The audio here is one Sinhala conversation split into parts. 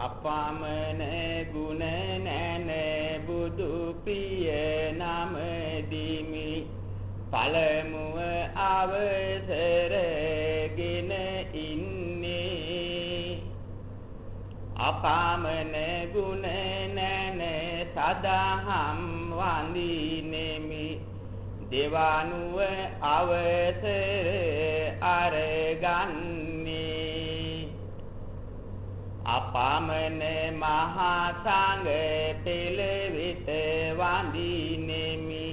අපාමන ගුණ නැන බුදු පිය නම දිමි. පළමුව අවසරගෙන ඉන්නේ. අපාමන ගුණ නැන සදහම් වඳිනෙමි. දෙවානුව අවසර අරගන්නේ අපාමන මහා සංඝ පෙළවිත වඳිනෙමි.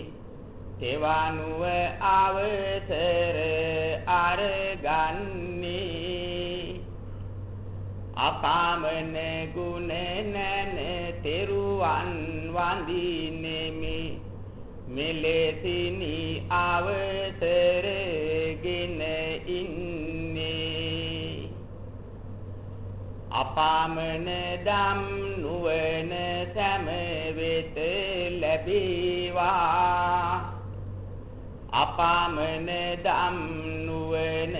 තෙවානුව අවසර අරගන්නේ. අපාමන ගුණ නැන තෙරුවන් වඳිනෙමි. මෙලෙසිනි අවසරගෙන අපාමන දම් නුවණ සෑම වෙත ලැබේවා. අපාමන දම් නුවණ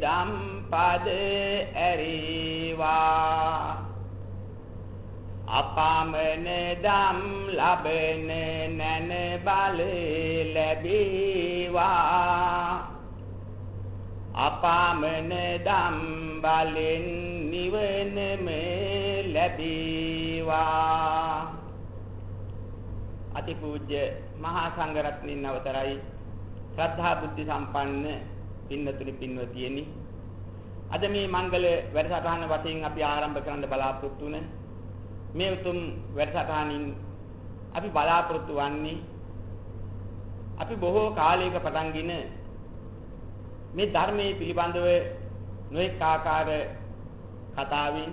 දම් පද ඇරීවා. අපාමන දම් ලබන නැන බල ලැබේවා. අපාමන දම් බලෙන් නිවනම ලැබේවා. අතිපූජ්‍ය මහා සංඝරත්නයන් අවතරයි ශ්‍රද්ධා බුද්ධ සම්පන්න පින්නතුනි පින්වතියනි අද මේ මංගල වැඩසටහන වශයෙන් අපි ආරම්භ කරන්න බලාපොරොත්තු වුණ මේ උතුම් වැඩසටහනින් අපි බලාපොරොත්තු වන්නේ අපි බොහෝ කාලයක පටන්ගෙන මේ ධර්මයේ පිළිබඳව නොඑක ආකාර කතාවෙන්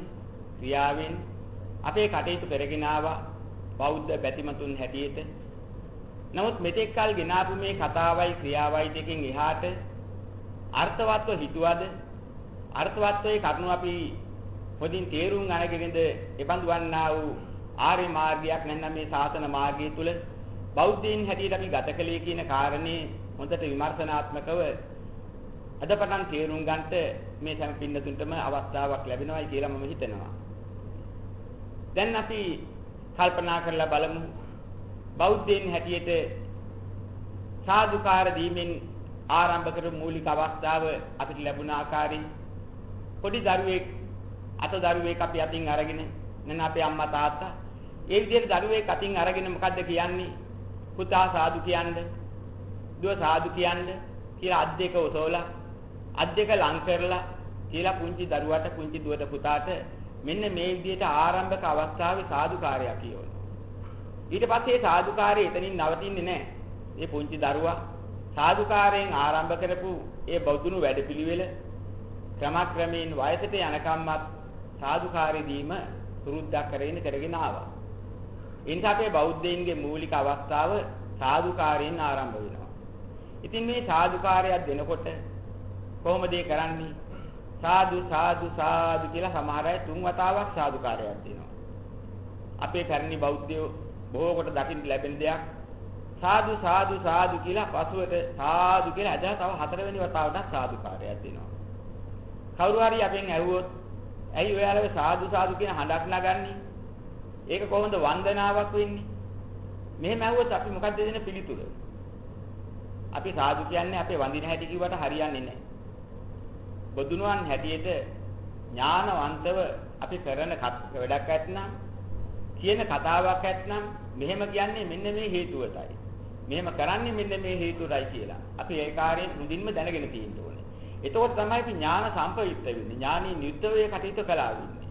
ක්‍රියාවෙන් අපේ කටයුතු කරගෙන ආවා බෞද්ධ බැතිමතුන් හැටියට. නමුත් මෙතෙක් කල් ගෙනාපු මේ කතාවයි ක්‍රියාවයි දෙකෙන් එහාට අර්ථවත්ව හිතුවද අර්ථවත්වයේ කරුණු අපි හොඳින් තේරුම් අරගෙනද එබඳු වන්නා වූ ආර්ය මාර්ගයක් නැත්නම් මේ ශාසන මාර්ගය තුල බෞද්ධයින් හැටියට අපි ගත කළේ කියන කාරණේ හොඳට විමර්ශනාත්මකව අද පටන් තේරුම් ගන්නට මේ සෑම පින්නතුන්ටම අවස්ථාවක් ලැබෙනවායි කියලා මම හිතනවා. දැන් අපි කල්පනා කරලා බලමු බෞද්ධයින් හැටියට සාදුකාර දීමෙන් ආරම්භ කරපු මූලික අවස්ථාව අපිට ලැබුණ ආකාරයෙන් පොඩි දරුවෙක් අත දරුවෙක් අපි අතින් අරගෙන නැත්නම් අපේ අම්මා තාත්තා ඒ විදිහට දරුවෙක් අතින් අරගෙන මොකද්ද කියන්නේ පුතා සාදු කියන්නේ දුව සාදු කියන්නේ කියලා අත් දෙක ඔසවලා අත් දෙක ලං කරලා කියලා පුංචි දරුවාට පුංචි දුවට පුතාට මෙන්න මේ විදිහට ආරම්භක අවස්ථාවේ සාදුකාරය කියවන. ඊට පස්සේ ඒ සාදුකාරය එතනින් නවතින්නේ නැහැ. මේ පුංචි දරුවා සාදුකාරයෙන් ආරම්භ කරපු ඒ බෞද්ධුණු වැඩපිළිවෙල ක්‍රමක්‍රමයෙන් වයසට යනකම්මත් සාදුකාරය දීම පුරුද්දක් කරගෙන කරගෙන ආවා. ඒ නිසා අපේ බෞද්ධයින්ගේ මූලික අවස්ථාව සාදුකාරයෙන් ආරම්භ වෙනවා. ඉතින් මේ සාදුකාරයක් දෙනකොට කොහොමද ඒ කරන්නේ? සාදු සාදු සාදු කියලා සමහර අය තුන් වතාවක් සාදුකාරයක් දෙනවා. අපේ පැරණි බෞද්ධයෝ බොහෝ කොට දකින්න ලැබෙන දෙයක් සාදු සාදු සාදු කියලා පසුවට සාදු කියලා අද තව හතරවෙනි වතාවටත් සාදුකාරයක් දෙනවා. කවුරු හරි අපෙන් ඇහුවොත් ඇයි ඔයාලගේ සාදු සාදු කියන හඬක් නගන්නේ? ඒක කොහොමද වන්දනාවක් වෙන්නේ? මෙහෙම ඇහුවොත් අපි මොකක්ද දෙන පිළිතුර? අපි සාදු කියන්නේ අපේ වඳින හැටි කිව්වට හරියන්නේ නැහැ. බොදුනුවන් හැටියට ඥානවන්තව අපි කරන වැඩක් ඇත්නම් කියන කතාවක් ඇත්නම් මෙහෙම කියන්නේ මෙන්න මේ හේතුවටයි. මෙහෙම කරන්නේ මෙන්න මේ හේතුවටයි කියලා. අපි ඒ කාර්යයෙන් මුදින්ම දැනගෙන තියෙන්න ඕනේ. එතකොට තමයි අපි ඥාන සම්ප්‍රයුක්ත වෙන්නේ. ඥානී නිත්‍යවේ කටයුතු කළා වෙන්නේ.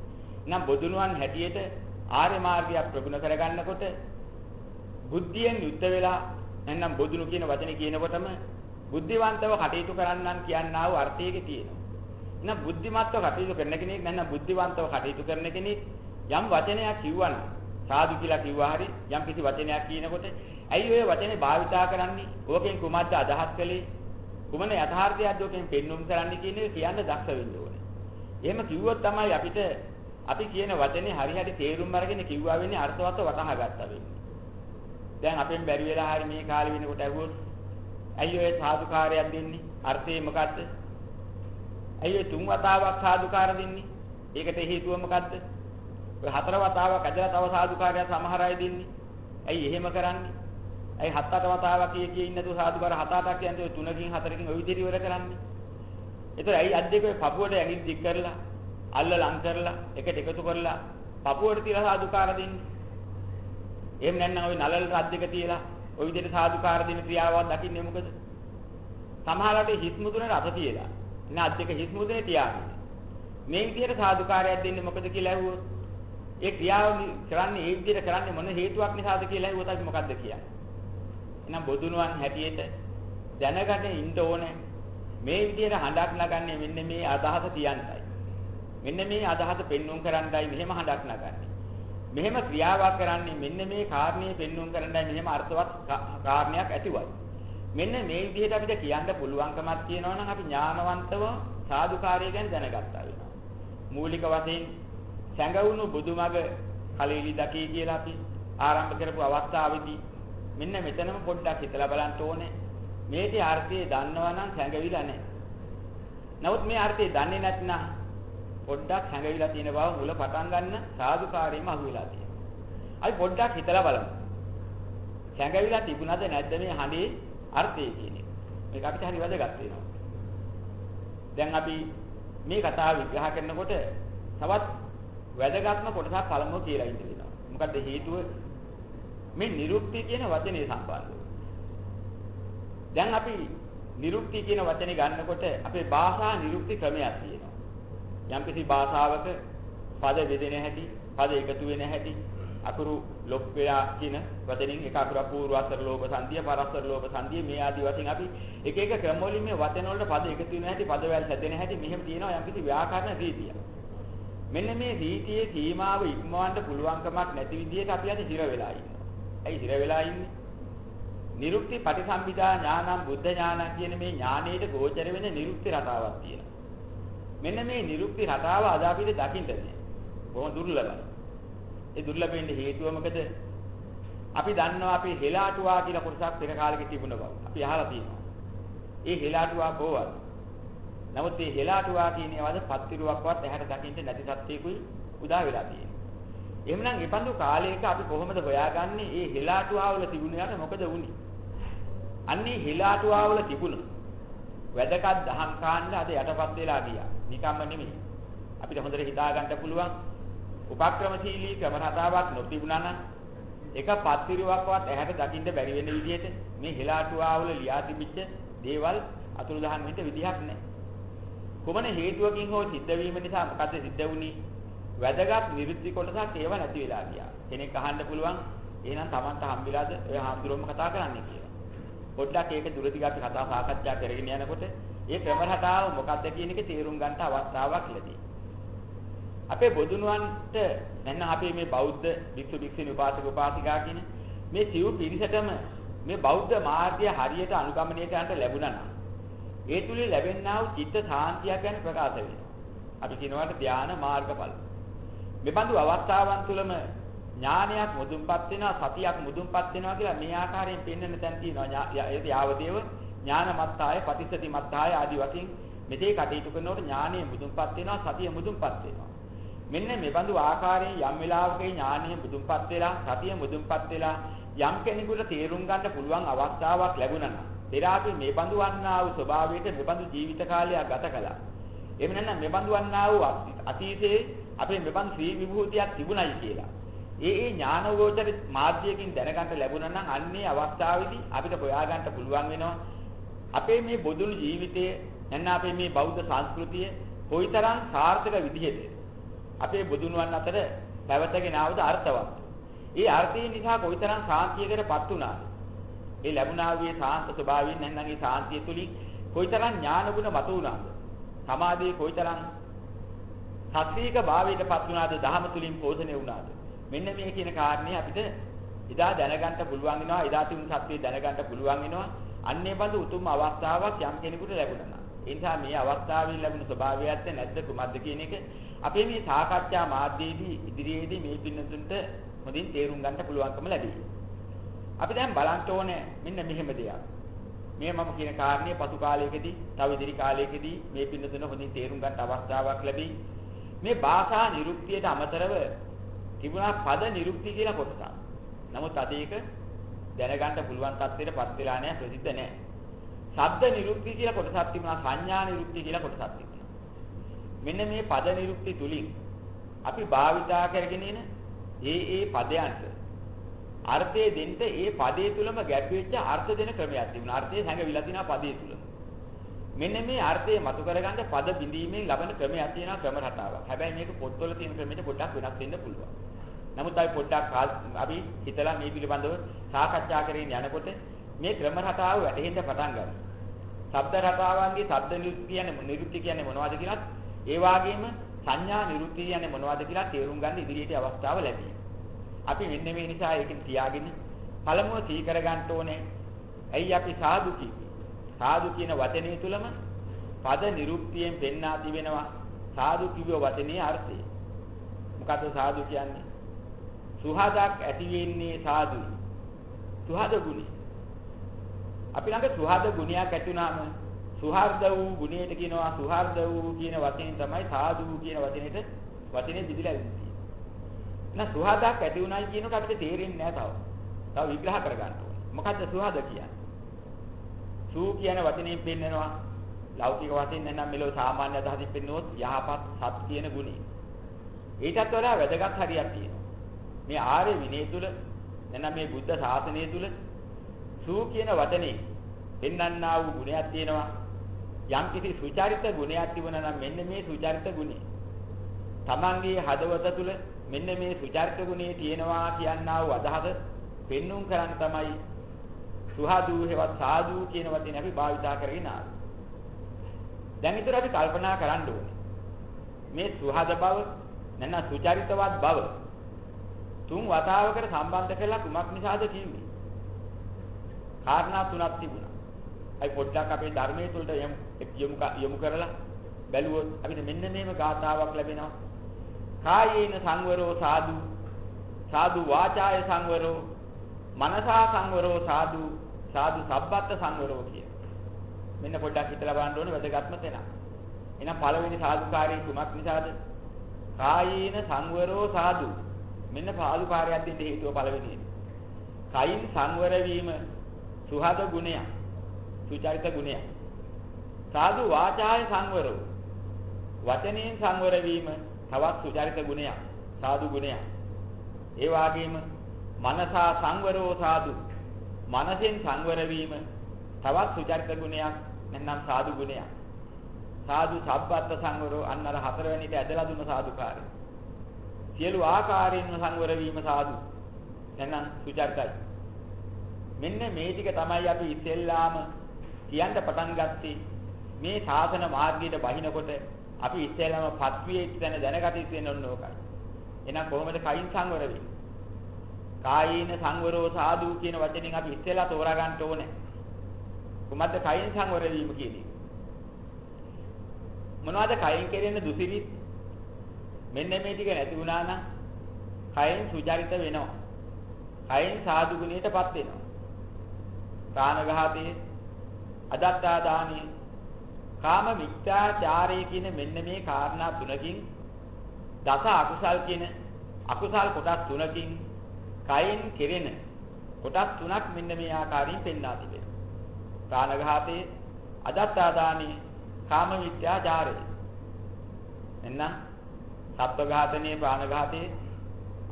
නම් බොදුනුවන් හැටියට ආර්ය මාර්ගය ප්‍රගුණ කරගන්නකොට බුද්ධියෙන් යුක්ත වෙලා නැත්නම් බොදුනු කියන වචනේ කියනකොටම බුද්ධිවන්තව කටයුතු කරන්නන් කියනා වූ අර්ථයක තියෙනවා. එහෙනම් බුද්ධිමත්ව කටයුතු කරන කෙනෙක් නැත්නම් බුද්ධිවන්තව කටයුතු කරන කෙනෙක් යම් වචනයක් කිව්වනම් සාදු කියලා කිව්වා හරි යම් කිසි වචනයක් කියනකොට ඇයි ඔය වචනේ භාවිතා කරන්නේ? ඕකෙන් කුමක්ද අදහස් කළේ? කුමන යථාර්ථයක්ද ඕකෙන් පෙන්වුම් කරන්නේ කියන එක කියන්න දක්ෂ වෙන්න ඕනේ. එහෙම කිව්වොත් තමයි අපිට අපි කියන වචනේ හරියට තේරුම් අරගෙන කිව්වා වෙන්නේ අර්ථවත්ව වටහා ගත්තා වෙන්නේ. දැන් අපෙන් බැරි වෙලා හරි මේ කාලේ වෙනකොට ඇහුවොත් ඇයි ඔය සාදුකාරයක් දෙන්නේ? අර්ථය මොකද්ද? ඇයි ඔය තුන් වතාවක් සාදුකාර දෙන්නේ? ඒකට හේතුව මොකද්ද? ඔය හතර වතාවක් ඇදලා තව සාදුකාරය සමහර අය දෙන්නේ. ඇයි එහෙම කරන්නේ? ඇයි හත් අට වතාවක් කිය කිය ඉන්නතු සාදුකාර හත අටක් කියන්නේ ඔය තුනකින් හතරකින් ඔය විදිහට ඉවර කරන්නේ. ඒතර ඇයි අත් දෙක ඔය පපුවට ඇඟිලි දික් කරලා අල්ල ලං කරලා එකට එකතු කරලා පපුවට තියලා සාදුකාර දෙන්නේ. එහෙම නැත්නම් ওই නලලට අත් දෙක තියලා ওই විදිහට සාදුකාර දෙන ක්‍රියාවක් දකින්නේ මොකද? සමහරවිට හිස් මුදුනේ රත තියලා. නේ අත් දෙක හිස් මුදුනේ තියාගෙන. මේ විදිහට සාදුකාරයක් දෙන්නේ මොකද කියලා ඇහුවොත් ඒ ක්‍රියාව කරන්නේ ඒ විදිහට කරන්නේ මොන හේතුවක් නිසාද කියලා ඇහුවොත් අපි මොකද්ද කියන්නේ? එහෙනම් බොදුනුවන් හැටියට දැනගන්න ඉන්න ඕනේ මේ විදිහට හඬක් නගන්නේ මෙන්න මේ අදහස තියන්නයි. මෙන්න මේ අදහස පෙන්වුම් කරන්නයි මෙහෙම හඬක් නගන්නේ. මෙහෙම ක්‍රියාවක් කරන්නේ මෙන්න මේ කාරණේ පෙන්වුම් කරන්නයි මෙහෙම අර්ථවත් කාරණයක් ඇතිවයි. මෙන්න මේ විදිහට අපිට කියන්න පුළුවන්කමක් තියෙනවා නම් අපි ඥානවන්තව සාදුකාරය ගැන දැනගත්තා වෙනවා. මූලික වශයෙන් සැඟවුණු බුදුමග කලීලි දකී කියලා අපි ආරම්භ කරපු අවස්ථාවේදී මෙන්න මෙතනම පොඩ්ඩක් හිතලා බලන්න ඕනේ. මේකේ අර්ථය දන්නවා නම් සැඟවිලා නැහැ. නමුත් මේ අර්ථය දන්නේ නැත්නම් පොඩ්ඩක් හැඟවිලා තියෙන බව මුල පටන් ගන්න සාදුකාරයෙන්ම අහුවෙලා තියෙනවා. අපි පොඩ්ඩක් හිතලා බලමු. හැඟවිලා තිබුණද නැද්ද මේ හඬේ අර්ථය කියන එක. මේක අපිට හරි වැදගත් වෙනවා. දැන් අපි මේ කතාව විග්‍රහ කරනකොට තවත් වැදගත්ම කොටසක් පළමුව කියලා ඉන්න වෙනවා. මොකද හේතුව මේ නිරුක්ති කියන වචනේ සම්බන්ධව. දැන් අපි නිරුක්ති කියන වචනේ ගන්නකොට අපේ භාෂා නිරුක්ති ක්‍රමයක් තියෙනවා. යම්කිසි භාෂාවක පද බෙදෙන හැටි, පද එකතු වෙන හැටි, අකුරු ලොප් වෙලා කියන වචනින් එක අකුරක් පූර්වාසර ලෝභ සංධිය, පරස්තර ලෝභ සංධිය මේ ආදී වශයෙන් අපි එක එක ක්‍රම වලින් මේ වචන වලට පද එකතු වෙන හැටි, පදවැල් හැදෙන හැටි මෙහෙම තියෙනවා යම්කිසි ව්‍යාකරණ රීතිය. මෙන්න මේ රීතියේ සීමාව ඉක්මවන්න පුළුවන්කමක් නැති විදිහට අපි අද හිර වෙලා ඉන්නවා. ඇයි හිර වෙලා ඉන්නේ? නිරුක්ති පටිසම්භිදා ඥානං බුද්ධ ඥානං කියන මේ ඥානයේ ගෝචර වෙන නිරුක්ති රටාවක් තියෙනවා. මෙන්න මේ නිරුක්ති රටාව අද අපිට දකින්න තියෙනවා. බොහොම දුර්ලභයි. ඒ දුර්ලභ වෙන්න හේතුව මොකද? අපි දන්නවා අපි හෙලාටුවා කියලා කොටසක් පෙර කාලෙක තිබුණ බව. අපි අහලා තියෙනවා. ඒ හෙලාටුවා කොහොමද? නමුත් මේ හෙලාටුවා කියන ඒවාද පත්තිරුවක්වත් ඇහැට දකින්න නැති සත්‍යයකුයි උදා වෙලා තියෙන්නේ. එහෙමනම් ඒ බඳු කාලයක අපි කොහොමද හොයාගන්නේ මේ හෙලාටුවාවල තිබුණාට මොකද වුනේ? අන්නේ හෙලාටුවාවල තිබුණ වැදගත් දහම් කාණ්ඩ අද යටපත් වෙලා ගියා. නිකම්ම නෙමෙයි. අපිට හොඳට හිතා ගන්න පුළුවන් උපක්‍රමශීලී ක්‍රම රටාවක් නොතිබුණා නම් එක පත්තිරුවක්වත් ඇහැට දකින්න බැරි වෙන විදිහට මේ හෙලාටුවාවල ලියා තිබිච්ච දේවල් අතුරුදහන් වෙන්න විදිහක් නැහැ. කොමන හේතුවකින් හෝ සිද්ධ වීම නිසා මොකද සිද්ධ වුනේ? වැදගත් නිරුද්ධි කොටසක් ඒව නැති වෙලා ගියා. කෙනෙක් අහන්න පුළුවන් එහෙනම් Tamanට හම්බෙලාද ඔය හාමුදුරුවෝම කතා කරන්නේ කියලා. පොඩ්ඩක් ඒක දුරදිග අපි කතා සාකච්ඡා කරගෙන යනකොට ඒ ක්‍රම රටාව මොකක්ද කියන එක තේරුම් ගන්න අවස්ථාවක් ලැබී. අපේ බොදුනුවන්ට නැත්නම් අපේ මේ බෞද්ධ වික්ෂු වික්ෂුණී උපාසක උපාසිකා කියන මේ සිව් පිරිසටම මේ බෞද්ධ මාර්ගය හරියට අනුගමනය කරන්න ලැබුණා නම් ඒ තුලින් ලැබෙනා වූ චිත්ත සාන්තියක් ගැන ප්‍රකාශ වෙනවා. අපි කියනවාට ධානා මාර්ගඵල. මේ බඳු අවස්ථාවන් තුළම ඥානයක් මුදුන්පත් වෙනවා සතියක් මුදුන්පත් වෙනවා කියලා මේ ආකාරයෙන් පෙන්වන්න තැන් තියෙනවා. ඒ යාවදේව ඥානමත්තාය පටිසති මත්තාය ආදී වශයෙන් මෙතේ කටයුතු කරනකොට ඥානය මුදුන්පත් වෙනවා සතිය මුදුන්පත් වෙනවා. මෙන්න මේ බඳු ආකාරයෙන් යම් වෙලාවක ඥානය මුදුන්පත් වෙලා සතිය මුදුන්පත් වෙලා යම් කෙනෙකුට තේරුම් ගන්න පුළුවන් අවස්ථාවක් ලැබුණා නම් පෙර අපි මේ බඳු වන්නා වූ ස්වභාවයට මේ බඳු ජීවිත කාලයක් ගත කළා. එහෙම නැත්නම් මේ බඳු වන්නා වූ අතීතයේ අපේ මේ බඳු ශ්‍රී විභූතියක් තිබුණයි කියලා. ඒ ඒ ඥානෝගෝචර මාධ්‍යයෙන් දැනගන්න ලැබුණා නම් අන්නේ අවස්ථාවේදී අපිට හොයාගන්න පුළුවන් වෙනවා අපේ මේ බොදුණු ජීවිතයේ නැත්නම් අපේ මේ බෞද්ධ සංස්කෘතිය කොයිතරම් සාර්ථක විදිහද අපේ බුදුනුවන් අතර පැවතගෙන ආවද අර්ථවත්. ඒ අර්ථය නිසා කොයිතරම් සාන්තියකටපත් වුණාද? ඒ ලැබුණා වූ සාන්ත ස්වභාවයෙන් නැත්නම් ඒ සාන්තිය තුලින් කොයිතරම් ඥාන ගුණ මතු වුණාද? සමාධියේ කොයිතරම් සත්‍වික භාවයටපත් වුණාද? දහම තුලින් පෝෂණය වුණාද? මෙන්න මේ කියන කාරණේ අපිට එදා දැනගන්න පුළුවන් වෙනවා. එදා තිබුණු සත්‍යය දැනගන්න පුළුවන් වෙනවා. අන්නේ බඳු උතුම් අවස්ථාවක් යම් කෙනෙකුට ලැබුණා. ඒ නිසා මේ අවස්ථාවේ ලැබුණු ස්වභාවයත් නැද්ද කුමක්ද කියන එක අපේ මේ සාකච්ඡා මාධ්‍යයේදී ඉදිරියේදී මේ පින්නතුන්ට හොඳින් තේරුම් ගන්න පුළුවන්කම ලැබෙයි. අපි දැන් බලන්න ඕනේ මෙන්න මෙහෙම දෙයක්. මේ මම කියන කාරණේ පසු කාලයකදී තව ඉදිරි කාලයකදී මේ පින්නතුන හොඳින් තේරුම් ගන්න අවස්ථාවක් ලැබෙයි. මේ භාෂා නිරුක්තියට අමතරව තිබුණා පද නිරුක්ති කියලා කොටසක්. නමුත් අද ඒක දැනගන්න පුළුවන් තත්ත්වයටපත් වෙලා නැහැ ප්‍රසිද්ධ නැහැ. ශබ්ද නිරුක්ති කියලා කොටසක් තිබුණා සංඥා නිරුක්ති කියලා කොටසක් තිබුණා. මෙන්න මේ පද නිරුක්ති තුලින් අපි භාවිතා කරගෙන ඉන ඒ ඒ පදයන්ට අර්ථය දෙන්න ඒ පදයේ තුලම ගැප් වෙච්ච අර්ථ දෙන ක්‍රමයක් තිබුණා. අර්ථය හැඟවිලා තිනා පදයේ තුල. මෙන්න මේ අර්ථය මතු කරගන්න පද බිඳීමෙන් ලබන ක්‍රමයක් තියෙනවා ක්‍රම රටාවක්. හැබැයි මේක පොත්වල තියෙන ක්‍රමයට පොඩ්ඩක් වෙනස් වෙන්න පුළුවන්. නමුත් අපි පොඩ්ඩක් අපි හිතලා මේ පිළිබඳව සාකච්ඡා කරගෙන යනකොට මේ ක්‍රම රටාව වැටහෙන්න පටන් ගන්නවා. ශබ්ද රටාවන්ගේ ශබ්ද නිරුක්ති කියන්නේ නිරුක්ති කියන්නේ මොනවද කියලාත් ඒ වගේම සංඥා නිරුක්ති කියන්නේ මොනවද කියලා තේරුම් ගන්න ඉදිරියට අවස්ථාව ලැබෙයි. අපි මෙන්න මේ නිසා ඒකෙන් තියාගෙන පළමුව සී කර ගන්න ඕනේ. ඇයි අපි සාදු කිව්වේ? සාදු කියන වචනේ තුලම පද නිරුක්තියෙන් පෙන්වා තිබෙනවා සාදු කිව්ව වචනේ අර්ථය. මොකද්ද සාදු කියන්නේ? සුහදක් ඇති වෙන්නේ සාදුයි. සුහද ගුණය. අපි ළඟ සුහද ගුණයක් ඇති වුණාම සුහර්ද වූ ගුණයට කියනවා සුහර්ද වූ කියන වචනේ තමයි සාදු කියන වචනේට වචනේ විදිලා ඉන්නේ. එහෙනම් සුහදක් ඇති වුණයි කියනකොට අපිට තේරෙන්නේ නැහැ තව. තව විග්‍රහ කරගන්න ඕනේ. මොකද්ද සුහද කියන්නේ? සූ කියන වචනයෙන් පෙන්නනවා ලෞකික වශයෙන් නැත්නම් මෙලෝ සාමාන්‍ය අදහසින් පෙන්නුවොත් යහපත් සත් කියන ගුණය. ඊටත් වඩා වැදගත් හරියක් තියෙනවා. මේ ආර්ය විනය තුල නැත්නම් මේ බුද්ධ ශාසනය තුල සූ කියන වචනේ පෙන්වන්නා වූ ගුණයක් තියෙනවා. යම් කිසි සුචරිත ගුණයක් තිබුණා නම් මෙන්න මේ සුචරිත ගුණය. තමන්ගේ හදවත තුල මෙන්න මේ සුචරිත ගුණය තියෙනවා කියනා වූ අදහස පෙන්눔 කරන්න තමයි සුහදු හේවත් සාදු කියන වචනේ අපි භාවිතා කරගෙන ආවේ. දැන් ඊතර අපි කල්පනා කරන්න ඕනේ. මේ සුහද බව නැත්නම් සුචරිතවත් බව තුන් වතාවකට සම්බන්ධ කරලා කුමක් නිසාද කිව්වේ? කාරණා තුනක් තිබුණා. අපි පොඩ්ඩක් අපේ ධර්මයේ තුලට යමු යමු කරලා බැලුවොත් අපිට මෙන්න මේම ගාථාවක් ලැබෙනවා. කායේන සංවරෝ සාදු සාදු වාචාය සංවරෝ මනසා සංවරෝ සාදු සාදු සබ්බත් සංවරෝ කිය. මෙන්න පොඩ්ඩක් හිතලා බලන්න ඕනේ වැදගත්ම තැන. එහෙනම් පළවෙනි සාදුකාරී කුමක් නිසාද? කායේන සංවරෝ සාදු. මෙන්න සාදුකාරයක් දෙන්න හේතුව පළවෙනි. කයින් සංවර වීම සුහද ගුණයක්. සුචරිත ගුණයක්. සාදු වාචාය සංවරෝ. වචනයෙන් සංවර වීම තවත් සුචරිත ගුණයක්. සාදු ගුණයක්. ඒ වගේම මනසා සංවරෝ සාදු මනසෙන් සංවර වීම තවත් සුචරිත ගුණයක් නැත්නම් සාදු ගුණයක්. සාදු සබ්බත් සංවරෝ අන්න අර හතරවෙනිට ඇදලා දුන්න සාදුකාරය. සියලු ආකාරයෙන්ම සංවර වීම සාදු. නැත්නම් සුචරිතයි. මෙන්න මේ ටික තමයි අපි ඉස්සෙල්ලාම කියන්න පටන් ගත්තේ. මේ සාසන මාර්ගයට බහිනකොට අපි ඉස්සෙල්ලාම පත්වියේ ඉතන දැනගටි තියෙන ඕන ඕකයි. එහෙනම් කොහොමද කයින් සංවර වෙන්නේ? කායීන සංවරෝ සාදු කියන වචනෙන් අපි ඉස්සෙල්ලා තෝරා ගන්න ඕනේ. කොහොමද කයින් සංවර වීම කියන්නේ? මොනවද කයින් කෙරෙන දුසිරිත්? මෙන්න මේ ටික නැති වුණා නම් කයින් සුජරිත වෙනවා. කයින් සාදු ගුණයටපත් වෙනවා. ප්‍රාණඝාතයේ අදත්තා දානයේ කාම මිත්‍යාචාරයේ කියන මෙන්න මේ කාරණා තුනකින් දස අකුසල් කියන අකුසල් කොටස් තුනකින් කයින් කෙරෙන කොටස් තුනක් මෙන්න මේ ආකාරයෙන් පෙන්වා තිබෙනවා. ප්‍රාණඝාතයේ අදත්තාදානී කාම විත්‍යාචාරය. එන්න සත්ව ඝාතනයේ ප්‍රාණඝාතයේ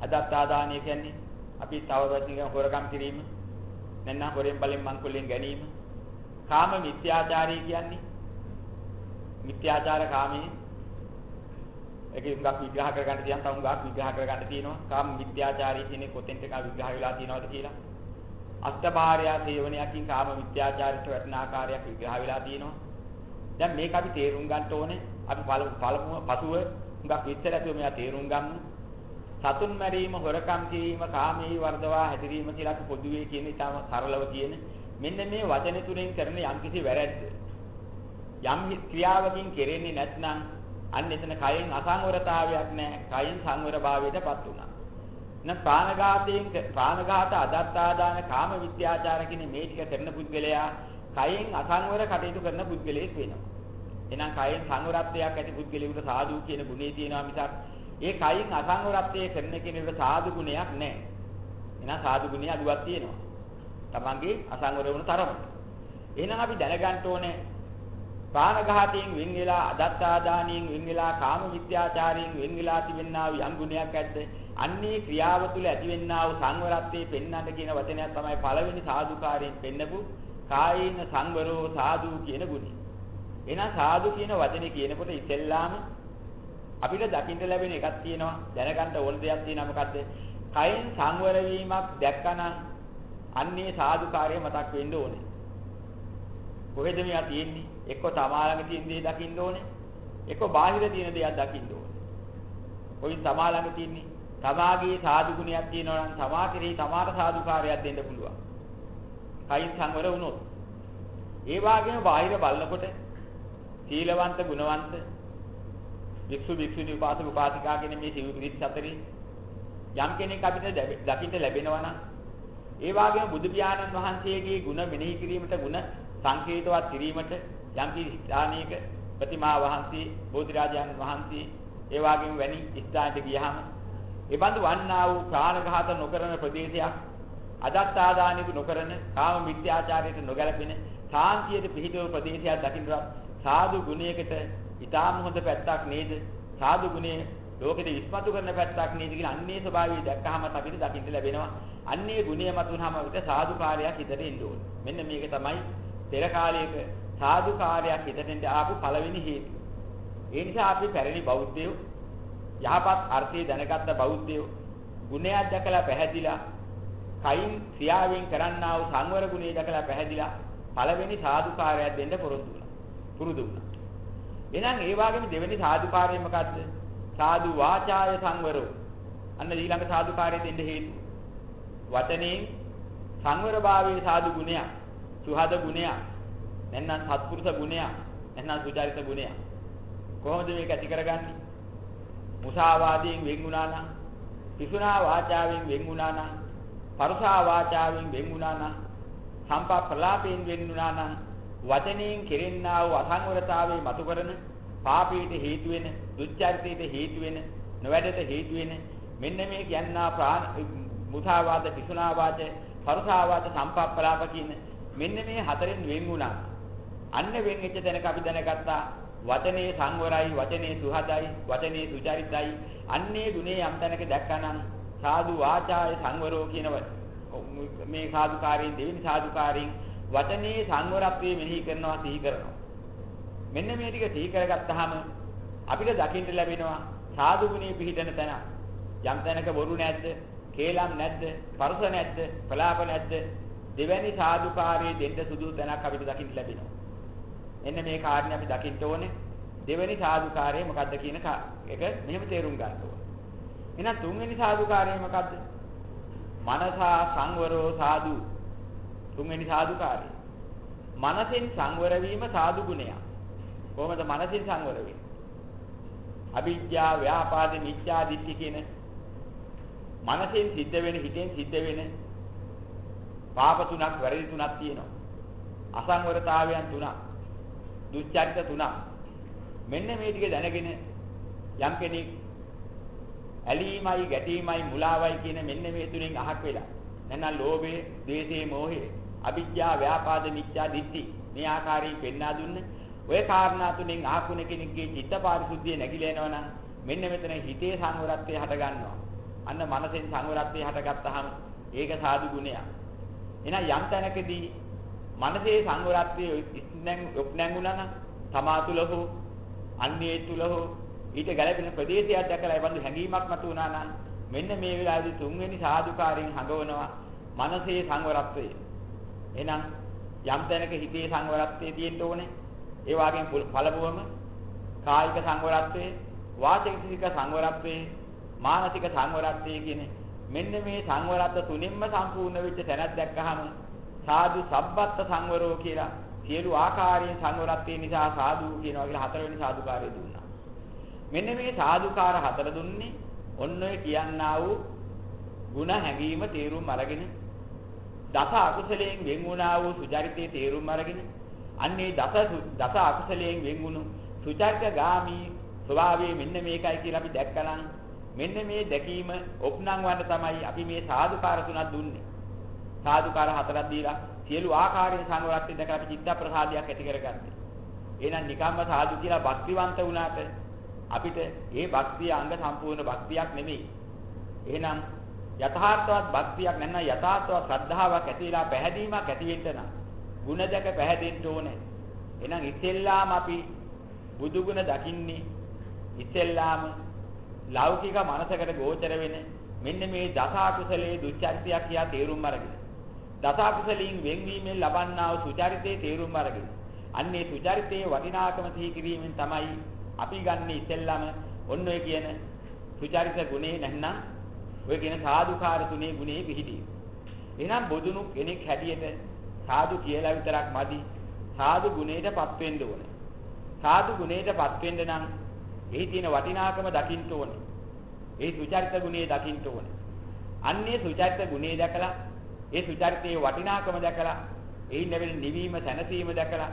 අදත්තාදානී කියන්නේ අපි තව වචනකින් හොරකම් කිරීම නැත්නම් හොරෙන් බලෙන් මංකොල්ලෙන් ගැනීම කාම මිත්‍යාචාරය කියන්නේ මිත්‍යාචාර කාමයේ ඒක උඟක් විග්‍රහ කරගන්න තියන් තව උඟක් විග්‍රහ කරගන්න තියෙනවා. කාම මිත්‍යාචාරී කියන්නේ කොතෙන්ට කා විග්‍රහ වෙලා තියෙනවද කියලා. අෂ්ටභාර්ය සේවනයකින් කාම මිත්‍යාචාරිත වටන ආකාරයක් විග්‍රහ වෙලා තියෙනවා. දැන් මේක අපි තේරුම් ගන්න ඕනේ. අපි පළමුව පසුව උඟක් විස්තර ඇතුව මෙයා තේරුම් ගමු. සතුන් මැරීම, හොරකම් කිරීම, කාමී වර්ධවා හැදිරීම කියලා අපි පොදුවේ කියන ඉතාම සරලව කියන මෙන්න මේ වචන තුනෙන් කරන යම්කිසි වැරැද්ද යම් ක්‍රියාවකින් කෙරෙන්නේ නැත්නම් අන්න එතන කයෙන් අසංවරතාවයක් නැහැ. කයෙන් සංවරභාවයටපත් වුණා. නැත්නම් ප්‍රාණඝාතයෙන් ප්‍රාණඝාත අදත්තාදාන කාම විත්‍යාචාර කියන මේ ටික කරන පුද්ගලයා කයෙන් අසංවර කටයුතු කරන පුද්ගලයෙක් වෙනවා. එහෙනම් කයෙන් සංවරත්වයක් ඇති පුද්ගලයෙකුට සාදු කියන ගුණේ තියෙනවා මිසක් ඒ කයින් අසංවරත්වයේ කරන කෙනෙකුට සාදු ගුණයක් නැහැ. එහෙනම් සාදු ගුණය අඩුවක් තියෙනවා. තමන්ගේ අසංවර වුණ තරමට. එහෙනම් අපි දැනගන්න ඕනේ ප්‍රාණඝාතයෙන් වෙන් වෙලා අදත්තාදානියෙන් වෙන් වෙලා කාම විත්‍යාචාරයෙන් වෙන් වෙලා තිබෙනා වූ යම් ගුණයක් ඇද්ද අන්නේ ක්‍රියාව තුළ ඇතිවෙනා වූ සංවරත්වයේ පෙන්වන්න කියන වචනයක් තමයි පළවෙනි සාදුකාරයෙන් පෙන්නපු කායින සංවරෝ සාදු කියන ගුණය. එහෙනම් සාදු කියන වචනේ කියනකොට ඉතෙල්ලාම අපිට දකින්න ලැබෙන එකක් තියෙනවා දැනගන්න ඕන දෙයක් තියෙනවා මොකද්ද? කයෙන් සංවර වීමක් දැක්කනම් අන්නේ සාදුකාරය මතක් වෙන්න ඕනේ. කොහෙද මෙයා තියෙන්නේ? එක්ක තමා ළඟ තියෙන දේ දකින්න ඕනේ. එක්ක බාහිර තියෙන දේක් දකින්න ඕනේ. කොයින් තමා ළඟ තියෙන්නේ? තමාගේ සාදු ගුණයක් තියෙනවා නම් තමා කෙරෙහි තමාට සාදුකාරයක් දෙන්න පුළුවන්. කයින් සංවර වුණොත්. ඒ වගේම බාහිර බලනකොට සීලවන්ත ගුණවන්ත වික්ෂු වික්ෂුණී උපාසක උපාසිකා කියන මේ සිව් පිරිස් අතරේ යම් කෙනෙක් අපිට දකින්න ලැබෙනවා නම් ඒ වගේම බුදු පියාණන් වහන්සේගේ ගුණ මෙනෙහි කිරීමට ගුණ සංකේතවත් කිරීමට යම් කිසි ස්ථානයක ප්‍රතිමා වහන්සේ බෝධිරාජයන් වහන්සේ ඒ වගේම වැනි ස්ථානට ගියහම ඒ බඳු වන්නා වූ ප්‍රාණඝාත නොකරන ප්‍රදේශයක් අදත්තාදානික නොකරන කාම මිත්‍යාචාරයට නොගැලපෙන සාන්තියට පිහිටව ප්‍රදේශයක් දකින්නවත් සාදු ගුණයකට ඊටාම හොඳ පැත්තක් නේද සාදු ගුණය ලෝකෙට ඉස්මතු කරන පැත්තක් නේද කියලා අන්නේ ස්වභාවය දැක්කහම අපිට දකින්න ලැබෙනවා අන්නේ ගුණය මතුනහම අපිට සාදුකාරයක් හිතට එන්න ඕනේ මෙන්න මේක තමයි පෙර කාලයක සාදුකාරයක් හිතට ආපු පළවෙනි හේතුව ඒ නිසා අපි පැරණි බෞද්ධයෝ යහපත් අර්ථය දැනගත්ත බෞද්ධයෝ ගුණයක් දැකලා පැහැදිලා කයින් ක්‍රියාවෙන් කරන්නා වූ සංවර ගුණය දැකලා පැහැදිලා පළවෙනි සාදුකාරයක් දෙන්න පුරුදු වුණා. පුරුදු වුණා. එහෙනම් ඒ වගේම දෙවෙනි සාදුකාරය මොකද්ද? සාදු වාචාය සංවරෝ. අන්න ඊළඟ සාදුකාරය දෙන්න හේතු. වචනේ සංවරභාවයේ සාදු ගුණයක්, සුහද ගුණයක්, නැත්නම් සත්පුරුෂ ගුණයක්, නැත්නම් සුචරිත ගුණයක්. කොහොමද මේක ඇති කරගන්නේ? මුසාවාදයෙන් වෙන් වුණා නම්, පිසුනා වාචාවෙන් වෙන් වුණා නම්, පරුසා වාචාවෙන් වෙන් වුණා නම්, සම්පා ප්‍රලාපයෙන් වෙන් වුණා නම්, වචනයෙන් කෙරෙන්නා වූ අසංවරතාවයේ මතු කරන පාපීට හේතු වෙන, දුච්චරිතයට හේතු වෙන, නොවැඩට හේතු වෙන මෙන්න මේ කියන්නා ප්‍රාණ මුසාවාද, පිසුනා වාච, පරුසා වාච, සම්පා ප්‍රලාප කියන මෙන්න මේ හතරෙන් වෙන් වුණා. අන්න වෙන් වෙච්ච තැනක අපි දැනගත්තා වචනේ සංවරයි වචනේ සුහදයි වචනේ සුචරිතයි අන්නේ ගුණේ යම් තැනක දැක්කනම් සාදු වාචාය සංවරෝ කියන මේ සාදුකාරයෙන් දෙවෙනි සාදුකාරයෙන් වචනේ සංවරත්වයේ මෙහි කරනවා සිහි කරනවා මෙන්න මේ ටික සිහි කරගත්තාම අපිට දකින්න ලැබෙනවා සාදු ගුණේ පිහිටන තැන යම් තැනක බොරු නැද්ද කේලම් නැද්ද පරස නැද්ද ප්‍රලාප නැද්ද දෙවැනි සාදුකාරයේ දෙන්න සුදු තැනක් අපිට දකින්න ලැබෙනවා එන්න මේ කාරණේ අපි දකින්න ඕනේ. දෙවෙනි සාදුකාරය මොකද්ද කියන එක මෙහෙම තේරුම් ගන්න ඕනේ. එහෙනම් තුන්වෙනි සාදුකාරය මොකද්ද? මනසා සංවරෝ සාදු. තුන්වෙනි සාදුකාරය. මනසෙන් සංවර වීම සාදු ගුණයක්. කොහොමද මනසින් සංවර වෙන්නේ? අවිද්‍යාව, ව්‍යාපාද, මිත්‍යා දිට්ඨි කියන මනසෙන් සිද්ධ වෙන හිතෙන් සිද්ධ වෙන පාප තුනක්, වැරදි තුනක් තියෙනවා. අසංවරතාවයන් තුනක්, දුස්චරිත තුනක්. මෙන්න මේ ටික දැනගෙන යම් කෙනෙක් ඇලීමයි, ගැටීමයි, මුලාවයි කියන මෙන්න මේ තුනෙන් අහක් වෙලා. නැත්නම් ලෝභය, ද්වේෂය, මෝහය අවිද්‍යා ව්‍යාපාද මිත්‍යා දිට්ඨි මේ ආකාරයෙන් පෙන්වා දුන්න. ඔය කාරණා තුනෙන් ආකුණ කෙනෙක්ගේ චිත්ත පාරිශුද්ධිය නැగిලා යනවනම් මෙන්න මෙතන හිතේ සංවරත්වය හට ගන්නවා අන්න මනසෙන් සංවරත්වය හටගත්තාම ඒක සාදු ගුණයක්. එහෙනම් යම් තැනකදී මනසේ සංවරත්වය නැංගුණා නම් තමා තුළ හෝ අන්‍යය තුළ හෝ ඊට ගැළපෙන ප්‍රදේශයක් දැකලා ඒ බඳු හැඟීමක් මතුවනා නම් මෙන්න මේ වෙලාවේදී තුන්වෙනි සාදුකාරයෙන් හඟවනවා මනසේ සංවරත්වය. එහෙනම් යම් තැනක හිතේ සංවරත්වය තියෙන්න ඕනේ. ඒ වගේම පළමුවම කායික සංවරත්වය, වාචික සංවරත්වය, මානසික සංවරත්වය කියන මෙන්න මේ සංවරත්ව තුනින්ම සම්පූර්ණ වෙච්ච තැනක් දැක්කහම සාදු සබ්බත් සංවරෝ කියලා සියලු ආකාරයෙන් සංවරත්වයේ නිසා සාදු කියනවා කියලා හතරවෙනි සාදුකාරය දුන්නා. මෙන්න මේ සාදුකාර හතර දුන්නේ ඔන්න ඔය කියන්නා වූ ಗುಣ හැඟීම තේරුම් අරගෙන දස අකුසලයෙන් වෙන් වුණා වූ සුචරිතයේ තේරුම් අරගෙන අන්නේ දස දස අකුසලයෙන් වෙන් වුණු සුචරිත ගාමි ස්වභාවයේ මෙන්න මේකයි කියලා අපි දැක්කනම් මෙන්න මේ දැකීම ඔප්නම් වන්න තමයි අපි මේ සාදුකාර තුනක් දුන්නේ. සාදුකාර හතරක් දීලා සියලු ආකාරයෙන් සංවරත්වය දැකලා අපි චිත්ත ප්‍රසාදයක් ඇති කරගත්තේ. එහෙනම් නිකම්ම සාදු කියලා භක්තිවන්ත වුණාට අපිට ඒ භක්තිය අංග සම්පූර්ණ භක්තියක් නෙමෙයි. එහෙනම් යථාර්ථවත් භක්තියක් නැත්නම් යථාර්ථවත් ශ්‍රද්ධාවක් ඇති වෙලා පැහැදීමක් ඇති වෙන්න නම් ಗುಣ දැක පැහැදෙන්න ඕනේ. එහෙනම් ඉතිල්ලාම අපි බුදු ගුණ දකින්නේ ඉතිල්ලාම ලෞකික මනසකට ගෝචර වෙන මෙන්න මේ දසාකුසලයේ දුච්චරිතයක් කියා තේරුම් අරගෙන දසාකුසලයෙන් වෙන්වීමෙන් ලබන්නා වූ සුචරිතයේ තේරුම් අරගෙන අන්නේ සුචරිතයේ වටිනාකම සිහි කිරීමෙන් තමයි අපි ගන්න ඉතිල්ලාම ඔන්න ඔය කියන සුචරිත ගුණේ නැත්නම් ඔය කියන සාදුකාර තුනේ ගුණේ පිහිටි. එහෙනම් බොදුණු කෙනෙක් හැටියට සාදු කියලා විතරක් මදි. සාදු ගුණයටපත් වෙන්න ඕනේ. සාදු ගුණයටපත් වෙන්න නම් එහි තියෙන වටිනාකම දකින්න ඕනේ. ඒ සුචරිත ගුණේ දකින්න ඕනේ. අන්නේ සුචරිත ගුණේ දැකලා ඒ සුචරිතයේ වටිනාකම දැකලා එයින් ලැබෙන නිවීම සැනසීම දැකලා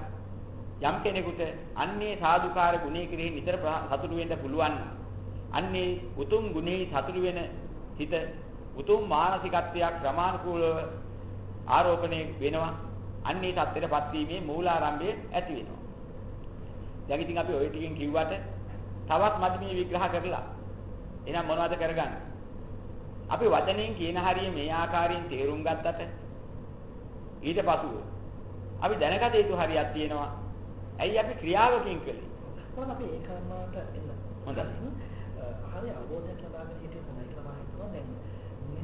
යම් කෙනෙකුට අන්නේ සාදුකාර ගුණේ කෙරෙහි නිතර සතුටු වෙන්න පුළුවන් අන්නේ උතුම් ගුණේ සතුටු වෙන හිත උතුම් මානසිකත්වයක් ක්‍රමානුකූලව ආරෝපණය වෙනවා. අන්න ඒ தත්ත්වයටපත් වීමේ මූලාරම්භය ඇති වෙනවා. දැන් ඉතින් අපි ওই ටිකෙන් කිව්වට තවත් මධ්‍යමී විග්‍රහ කරලා එහෙනම් මොනවද කරගන්නේ? අපි වචනෙන් කියන හරිය මේ ආකාරයෙන් තේරුම් ගත්තට ඊට පසුව අපි දැනගත යුතු හරියක් තියෙනවා. ඇයි අපි ක්‍රියාවකින් කළේ? කොහොමද අපි ඒ කර්මාවට එන්න? හොඳයි. හරිය අවබෝධයක් ලබාගෙන හිටියොත්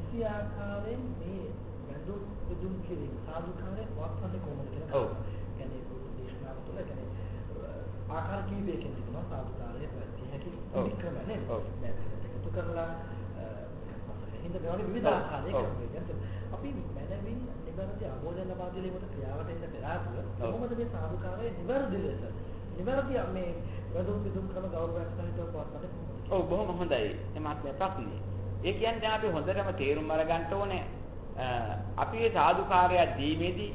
නිසි ආකාරයෙන් මේ වැඳු පුදුම් කිරීම සාදුකාරය වත්වන්නේ කොහොමද කියලා ඔව් බුදු දේශනාව තුළ කියන්නේ ආකාර කීපයකින් තිබුණා සාදුකාරය පැවැත්විය හැකි ඔව්. ක්‍රම නේද ඔව්. එකතු කරලා හින්ද මෙවැනි විවිධ. ආකාරයක ඔව්. අපි මනමින් නිවැරදි අවබෝධය ලබා ගැනීමට ක්‍රියාවට එන්න පෙර ආතුව. කොහොමද මේ සාදුකාරය නිවැරදි ලෙස නිවැරදි මේ වැඳුම් පිදුම් කරන ගෞරවයක් සහිතව පවත්වන්න ඔව් බොහොම හොඳයි එමත් ප්‍රශ්නේ ඒ කියන්නේ දැන් අපි හොඳටම තේරුම් අරගන්න ඕනේ අ, අපි මේ සාදුකාරයක් දීමේදී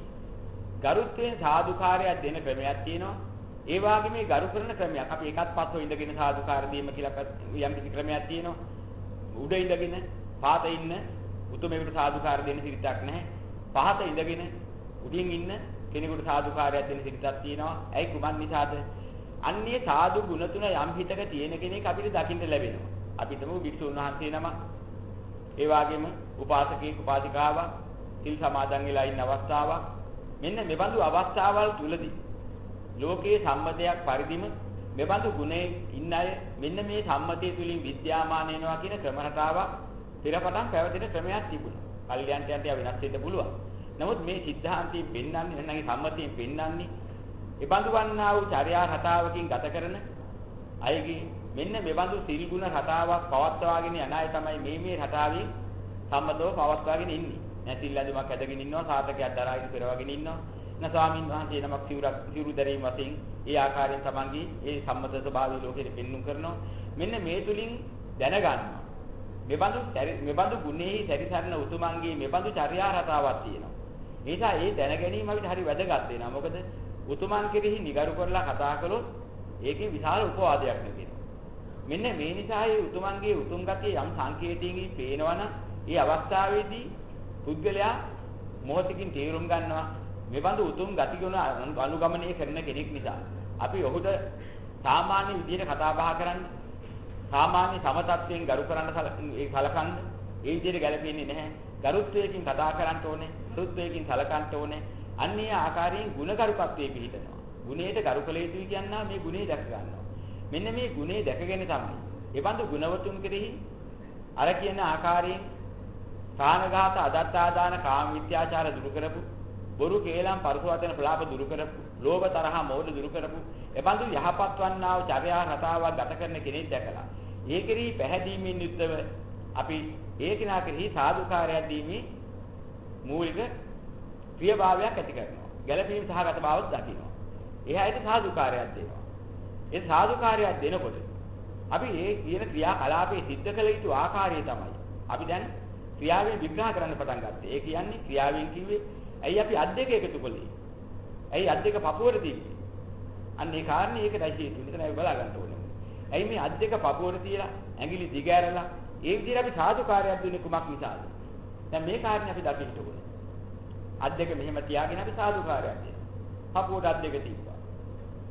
ගරුත්වයෙන් සාදුකාරයක් දෙන ක්‍රමයක් තියෙනවා. ඒ වගේම මේ ගරු කරන ක්‍රමයක් අපි එකත් පස්සෝ ඉඳගෙන සාදුකාර දීම කියලා යම් කිසි ක්‍රමයක් තියෙනවා. උඩ ඉඳගෙන පහත ඉන්න උතුමෙකුට සාදුකාර දෙන්න සිරිතක් නැහැ. පහත ඉඳගෙන උඩින් ඉන්න කෙනෙකුට සාදුකාරයක් දෙන්න සිරිතක් තියෙනවා. ඇයි කුමන් නිසාද? අන්නේ සාදු ගුණ තුන යම් හිතක තියෙන කෙනෙක් අපිට දකින්න ලැබෙනවා. අපි තමු වික්ෂුන් වහන්සේ නම ඒ වගේම උපාසකෙක් උපාසිකාවක් සිල් සමාදන් වෙලා ඉන්න අවස්ථාවක් මෙන්න මෙබඳු අවස්ථාවල් තුලදී ලෝකයේ සම්මතයක් පරිදිම මෙබඳු ගුණේ ඉන්න අය මෙන්න මේ සම්මතය තුලින් විද්‍යාමාන වෙනවා කියන ක්‍රම රටාවක් පෙරපටන් පැවතෙන ක්‍රමයක් තිබුණා. කල්යන්තයන්ට වෙනස් වෙන්න පුළුවන්. නමුත් මේ සිද්ධාන්තයෙන් පෙන්වන්නේ නැත්නම් සම්මතයෙන් පෙන්වන්නේ එබඳු වන්නා වූ චර්යා රටාවකින් ගත කරන අයගේ මෙන්න මෙබඳු සිල් ගුණ රටාවක් පවත්වාගෙන යන අය තමයි මේ මේ රටාවේ සම්මතව පවත්වාගෙන ඉන්නේ. නැත්නම් සිල් ඇඳුමක් ඇදගෙන ඉන්නවා, සාතකයක් දරාගෙන පෙරවගෙන ඉන්නවා. නැත්නම් ස්වාමීන් වහන්සේ නමක් සිවුරක් සිවුරු දැරීම වශයෙන් ඒ ආකාරයෙන් තමන්ගේ ඒ සම්මත ස්වභාවය ලෝකෙට පෙන්눔 කරනවා. මෙන්න මේ තුලින් දැනගන්නවා. මෙබඳු මෙබඳු ගුණෙහි සැරිසරන උතුමන්ගේ මෙබඳු චර්යා රටාවක් තියෙනවා. ඒ නිසා ඒ දැන ගැනීම අපිට හරි වැදගත් වෙනවා. මොකද උතුමන් කෙරෙහි නිගරු කරලා කතා කළොත් ඒකේ විශාල උපවාදයක් නෙවෙනවා. මෙන්න මේ නිසා මේ උතුමන්ගේ උතුම් ගතිය යම් සංකේතයකින් පේනවනම් ඒ අවස්ථාවේදී පුද්ගලයා මොහොතකින් තේරුම් ගන්නවා. මෙබඳු උතුම් ගති ගුණ අනුගමනය කරන කෙනෙක් නිසා. අපි ඔහුට සාමාන්‍ය විදිහට කතා බහ කරන්න සාමාන්‍ය සමතත්වයෙන් ගරු කරන්න ඒ සලකන්න ඒ විදිහට ගැලපෙන්නේ නැහැ. ගරුත්වයකින් කතා කරන්න ඕනේ ගරුත්වයකින් සලකන්න ඕනේ. අන්නේ ආකාරයෙන් ಗುಣගරුකත්වයේ පිහිටනවා. ගුණයට ගරු කළ යුතුයි කියනවා මේ ගුණේ දැක ගන්නවා. මෙන්න මේ ගුණේ දැකගෙන තමයි. එවන්දු ගුණවතුන් කෙරෙහි අර කියන ආකාරයෙන් කාණඝාත අදත්තාදාන කාම විත්‍යාචාර දුරු කරපු බොරු කේලම් පරස වචන ප්‍රලාප දුරු කරපු ලෝභ තරහ මෝඩ දුරු කරපු එබඳු යහපත් වන්නා වූ චර්යා රටාවක් ගත කරන කෙනෙක් දැකලා. ඒ කෙරෙහි පැහැදීමෙන් යුක්තව අපි ඒ කෙනා කෙරෙහි සාදුකාරයක් දීමේ මූලික ප්‍රියභාවයක් ඇති කරනවා. ගැළපීම් සහගත බවක් දකිනවා. එහාට සාදුකාරයක් දෙනවා. ඒ සාදුකාරයක් දෙනකොට අපි ඒ කියන ක්‍රියා කලාපේ සිද්ධ කළ යුතු ආකාරය තමයි අපි දැන් ක්‍රියාවෙන් විග්‍රහ කරන්න පටන් ගත්තේ. ඒ කියන්නේ ක්‍රියාවෙන් කිව්වේ ඇයි අපි අත් දෙක එකතු කළේ? ඇයි අත් දෙක පපුවර තිබ්බේ? අන්න ඒ කාරණේ ඒකටයි හේතුව. මෙතන අපි බලා ගන්න ඕනේ. ඇයි මේ අත් දෙක පපුවර තියලා ඇඟිලි දිග ඇරලා ඒ විදිහට අපි සාදුකාරයක් දුන්නේ කුමක් නිසාද? දැන් මේ කාරණේ අපි දකින්න ඕනේ. අත් දෙක මෙහෙම තියාගෙන අපි සාදුකාරයක් දෙනවා. පපුවට අත් දෙක තිබ්බා.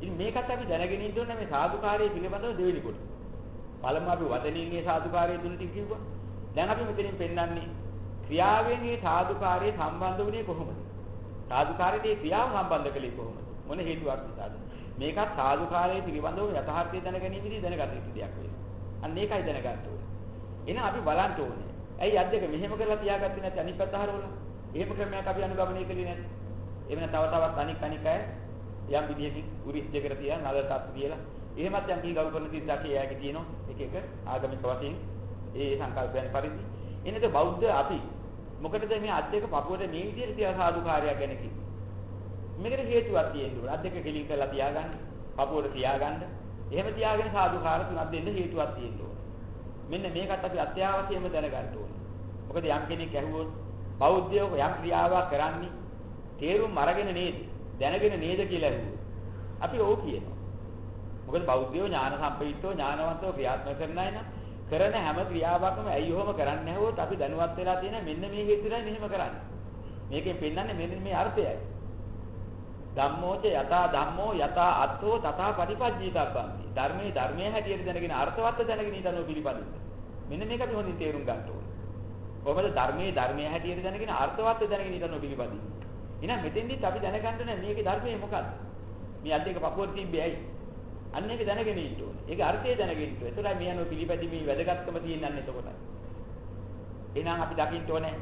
ඉතින් මේකත් අපි දැනගෙන ඉන්න ඕනේ මේ සාදුකාරයේ පිළිබඳව දෙවෙනි කොට. පළමුව අපි වදනින්නේ සාදුකාරයේ දුන්න ටික කිව්වා. දැන් අපි මෙතනින් පෙන්වන්නේ ක්‍රියාවෙන් මේ සාදුකාරයේ සම්බන්ධ වුණේ කොහොමද? සාදුකාරයේ ක්‍රියාව සම්බන්ධ කළේ කොහොමද? මොන හේතුවක් නිසාද? මේකත් සාදුකාරයේ පිළිබඳව යථාර්ථය දැනගැනීමේදී දැනගත යුතු දෙයක් වෙනවා. අන්න ඒකයි දැනගන්න ඕනේ. එහෙනම් අපි බලන්න ඕනේ. ඇයි අත් දෙක මෙහෙම කරලා තියාගත්තේ නැත්නම් අනිත් පැත්ත හරවලා? එහෙම ක්‍රමයක් අපි අනුගමනය කළේ නැත්නම් එහෙම තව තවත් අනික් අනික් අය යම් විදිහකින් උරිස් දෙකට තියලා නලතත් තියලා. එහෙමත් යම් කී ගරු කරන තිස්සක් එයාගේ තියෙනවා එක එක ආගමික වශයෙන් ඒ සංකල්පයන් පරිදි. එනද බෞද්ධ අපි මොකටද මේ අත් දෙක පපුවට මේ විදිහට තියා සාදුකාරයක් ගැන කිව්වේ? මේකට හේතුවක් තියෙනවා අත් දෙක ගෙලින් කරලා තියාගන්න පපුවට තියාගන්න. එහෙම තියාගෙන සාදුකාර තුනක් දෙන්න හේතුවක් තියෙනවා මෙන්න මේකත් අපි අත්‍යවශ්‍යයෙන්ම දැනගන්න ඕනේ. මොකද යම් කෙනෙක් ඇහුවොත් බෞද්ධයෝ යම් ක්‍රියාවක් කරන්නේ තේරුම් අරගෙන නේද? දැනගෙන නේද කියලා ඇහුවොත් අපි ඕක කියනවා මොකද බෞද්ධයෝ ඥාන සම්ප්‍රයුක්තව ඥානවන්තව ක්‍රියාත්මක කරන අය නම් කරන හැම ක්‍රියාවක්ම ඇයි ඔහොම කරන්නේ නැහොත් අපි දැනුවත් වෙලා තියෙන මෙන්න මේ හේතුවයි මෙහෙම කරන්නේ. මේකෙන් පෙන්වන්නේ මෙන්න මේ අර්ථයයි. ධම්මෝච යතා ධම්මෝ යතා අත්ථෝ තථා පටිපජ්ජීතබ්බන්ති. ධර්මයේ ධර්මයේ හැටියට දැනගෙන අර්ථවත් දැනගෙන ඊටනෝ පිළිපදින්න. මෙන්න මේක අපි හොඳින් තේරුම් ගන්න ඕනේ. කොහොමද ධර්මයේ ධර්මයේ හැටියට දැනගෙන අර්ථවත් දැනගෙන ඊටනෝ පිළිපදින්න. එහෙනම් මෙතෙන්දිත් අපි දැනගන්න ඕනේ මේකේ ධර්මයේ මොකක්ද? මේ අද්දේක පපුවට තිබ්බේ ඇයි? අන්න ඒක දැනගෙන ඉන්න ඕනේ. ඒක අර්ථය දැනගෙන ඉන්න ඕනේ. ඒතරයි මේ අනුව පිළිපැදීමේ වැදගත්කම තියෙනන්නේ එතකොටයි. එහෙනම් අපි දකින්න ඕනේ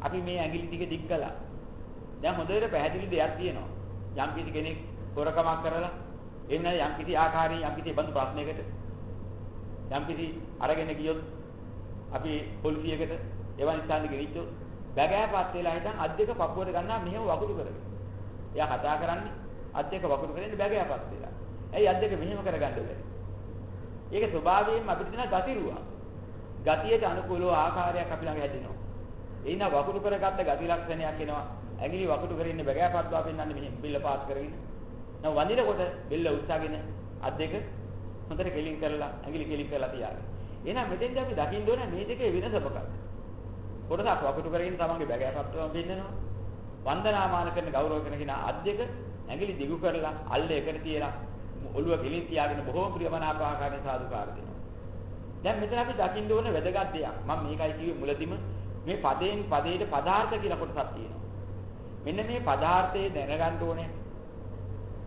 අපි මේ ඇඟිලි ටික දික් කළා. දැන් හොඳට පැහැදිලි දෙයක් තියෙනවා. යම් කිසි කෙනෙක් හොරකමක් කරලා එහෙම නැත්නම් යම් කිසි ආකාරයෙන් යම් කිසි බඳු ප්‍රශ්නයකට යම් කිසි අරගෙන ගියොත් අපි පොලිසියකට එවන් ස්ථානෙ ගෙනිච්චොත් බැගෑපත් වෙලා හිටන් අත් දෙක පපුවට ගන්නවා මෙහෙම වකුඩු කරගෙන. එයා කතා කරන්නේ අත් දෙක වකුඩු කරගෙන බැගෑපත් වෙලා. ඇයි අත් දෙක මෙහෙම කරගන්න බැරි? ඒක ස්වභාවයෙන්ම අපිට දෙන ගතිරුවා. ගතියට අනුකූලව ආකාරයක් අපි ළඟ හැදෙනවා. එයින වකුඩු කරගත්ත ගති ලක්ෂණයක් එනවා. ඇඟිලි වකුඩු කරගෙන ඉන්න බගෑපත්වා පෙන්වන්නේ මෙහෙම බිල්ල පාස් කරගෙන. නම් වඳිනකොට බිල්ල උස්සගෙන අත් දෙක හොඳට කෙලින් කරලා ඇඟිලි කෙලින් කරලා තියාගන්න. එහෙනම් මෙතෙන්දී අපි දකින්න ඕනේ මේ දෙකේ වෙනස මොකක්ද? කොටසක් වකුඩු කරගෙන තමන්ගේ බගෑපත්වම පෙන්නනවා. වන්දනාමාන කරන ගෞරව කරන කෙනා අත් දෙක ඇඟිලි දිගු කරලා අල්ල එකට තියලා ඔළුව ගෙලින් තියාගෙන බොහෝම ප්‍රියමනාප ආකාරයෙන් සාදුකාර දෙනවා. දැන් මෙතන අපි දකින්න ඕන වැදගත් දෙයක්. මම මේකයි කිව්වේ මුලදිම මේ පදයෙන් පදයට පදාර්ථ කියලා කොටසක් තියෙනවා. මෙන්න මේ පදාර්ථයේ දැනගන්න ඕනේ.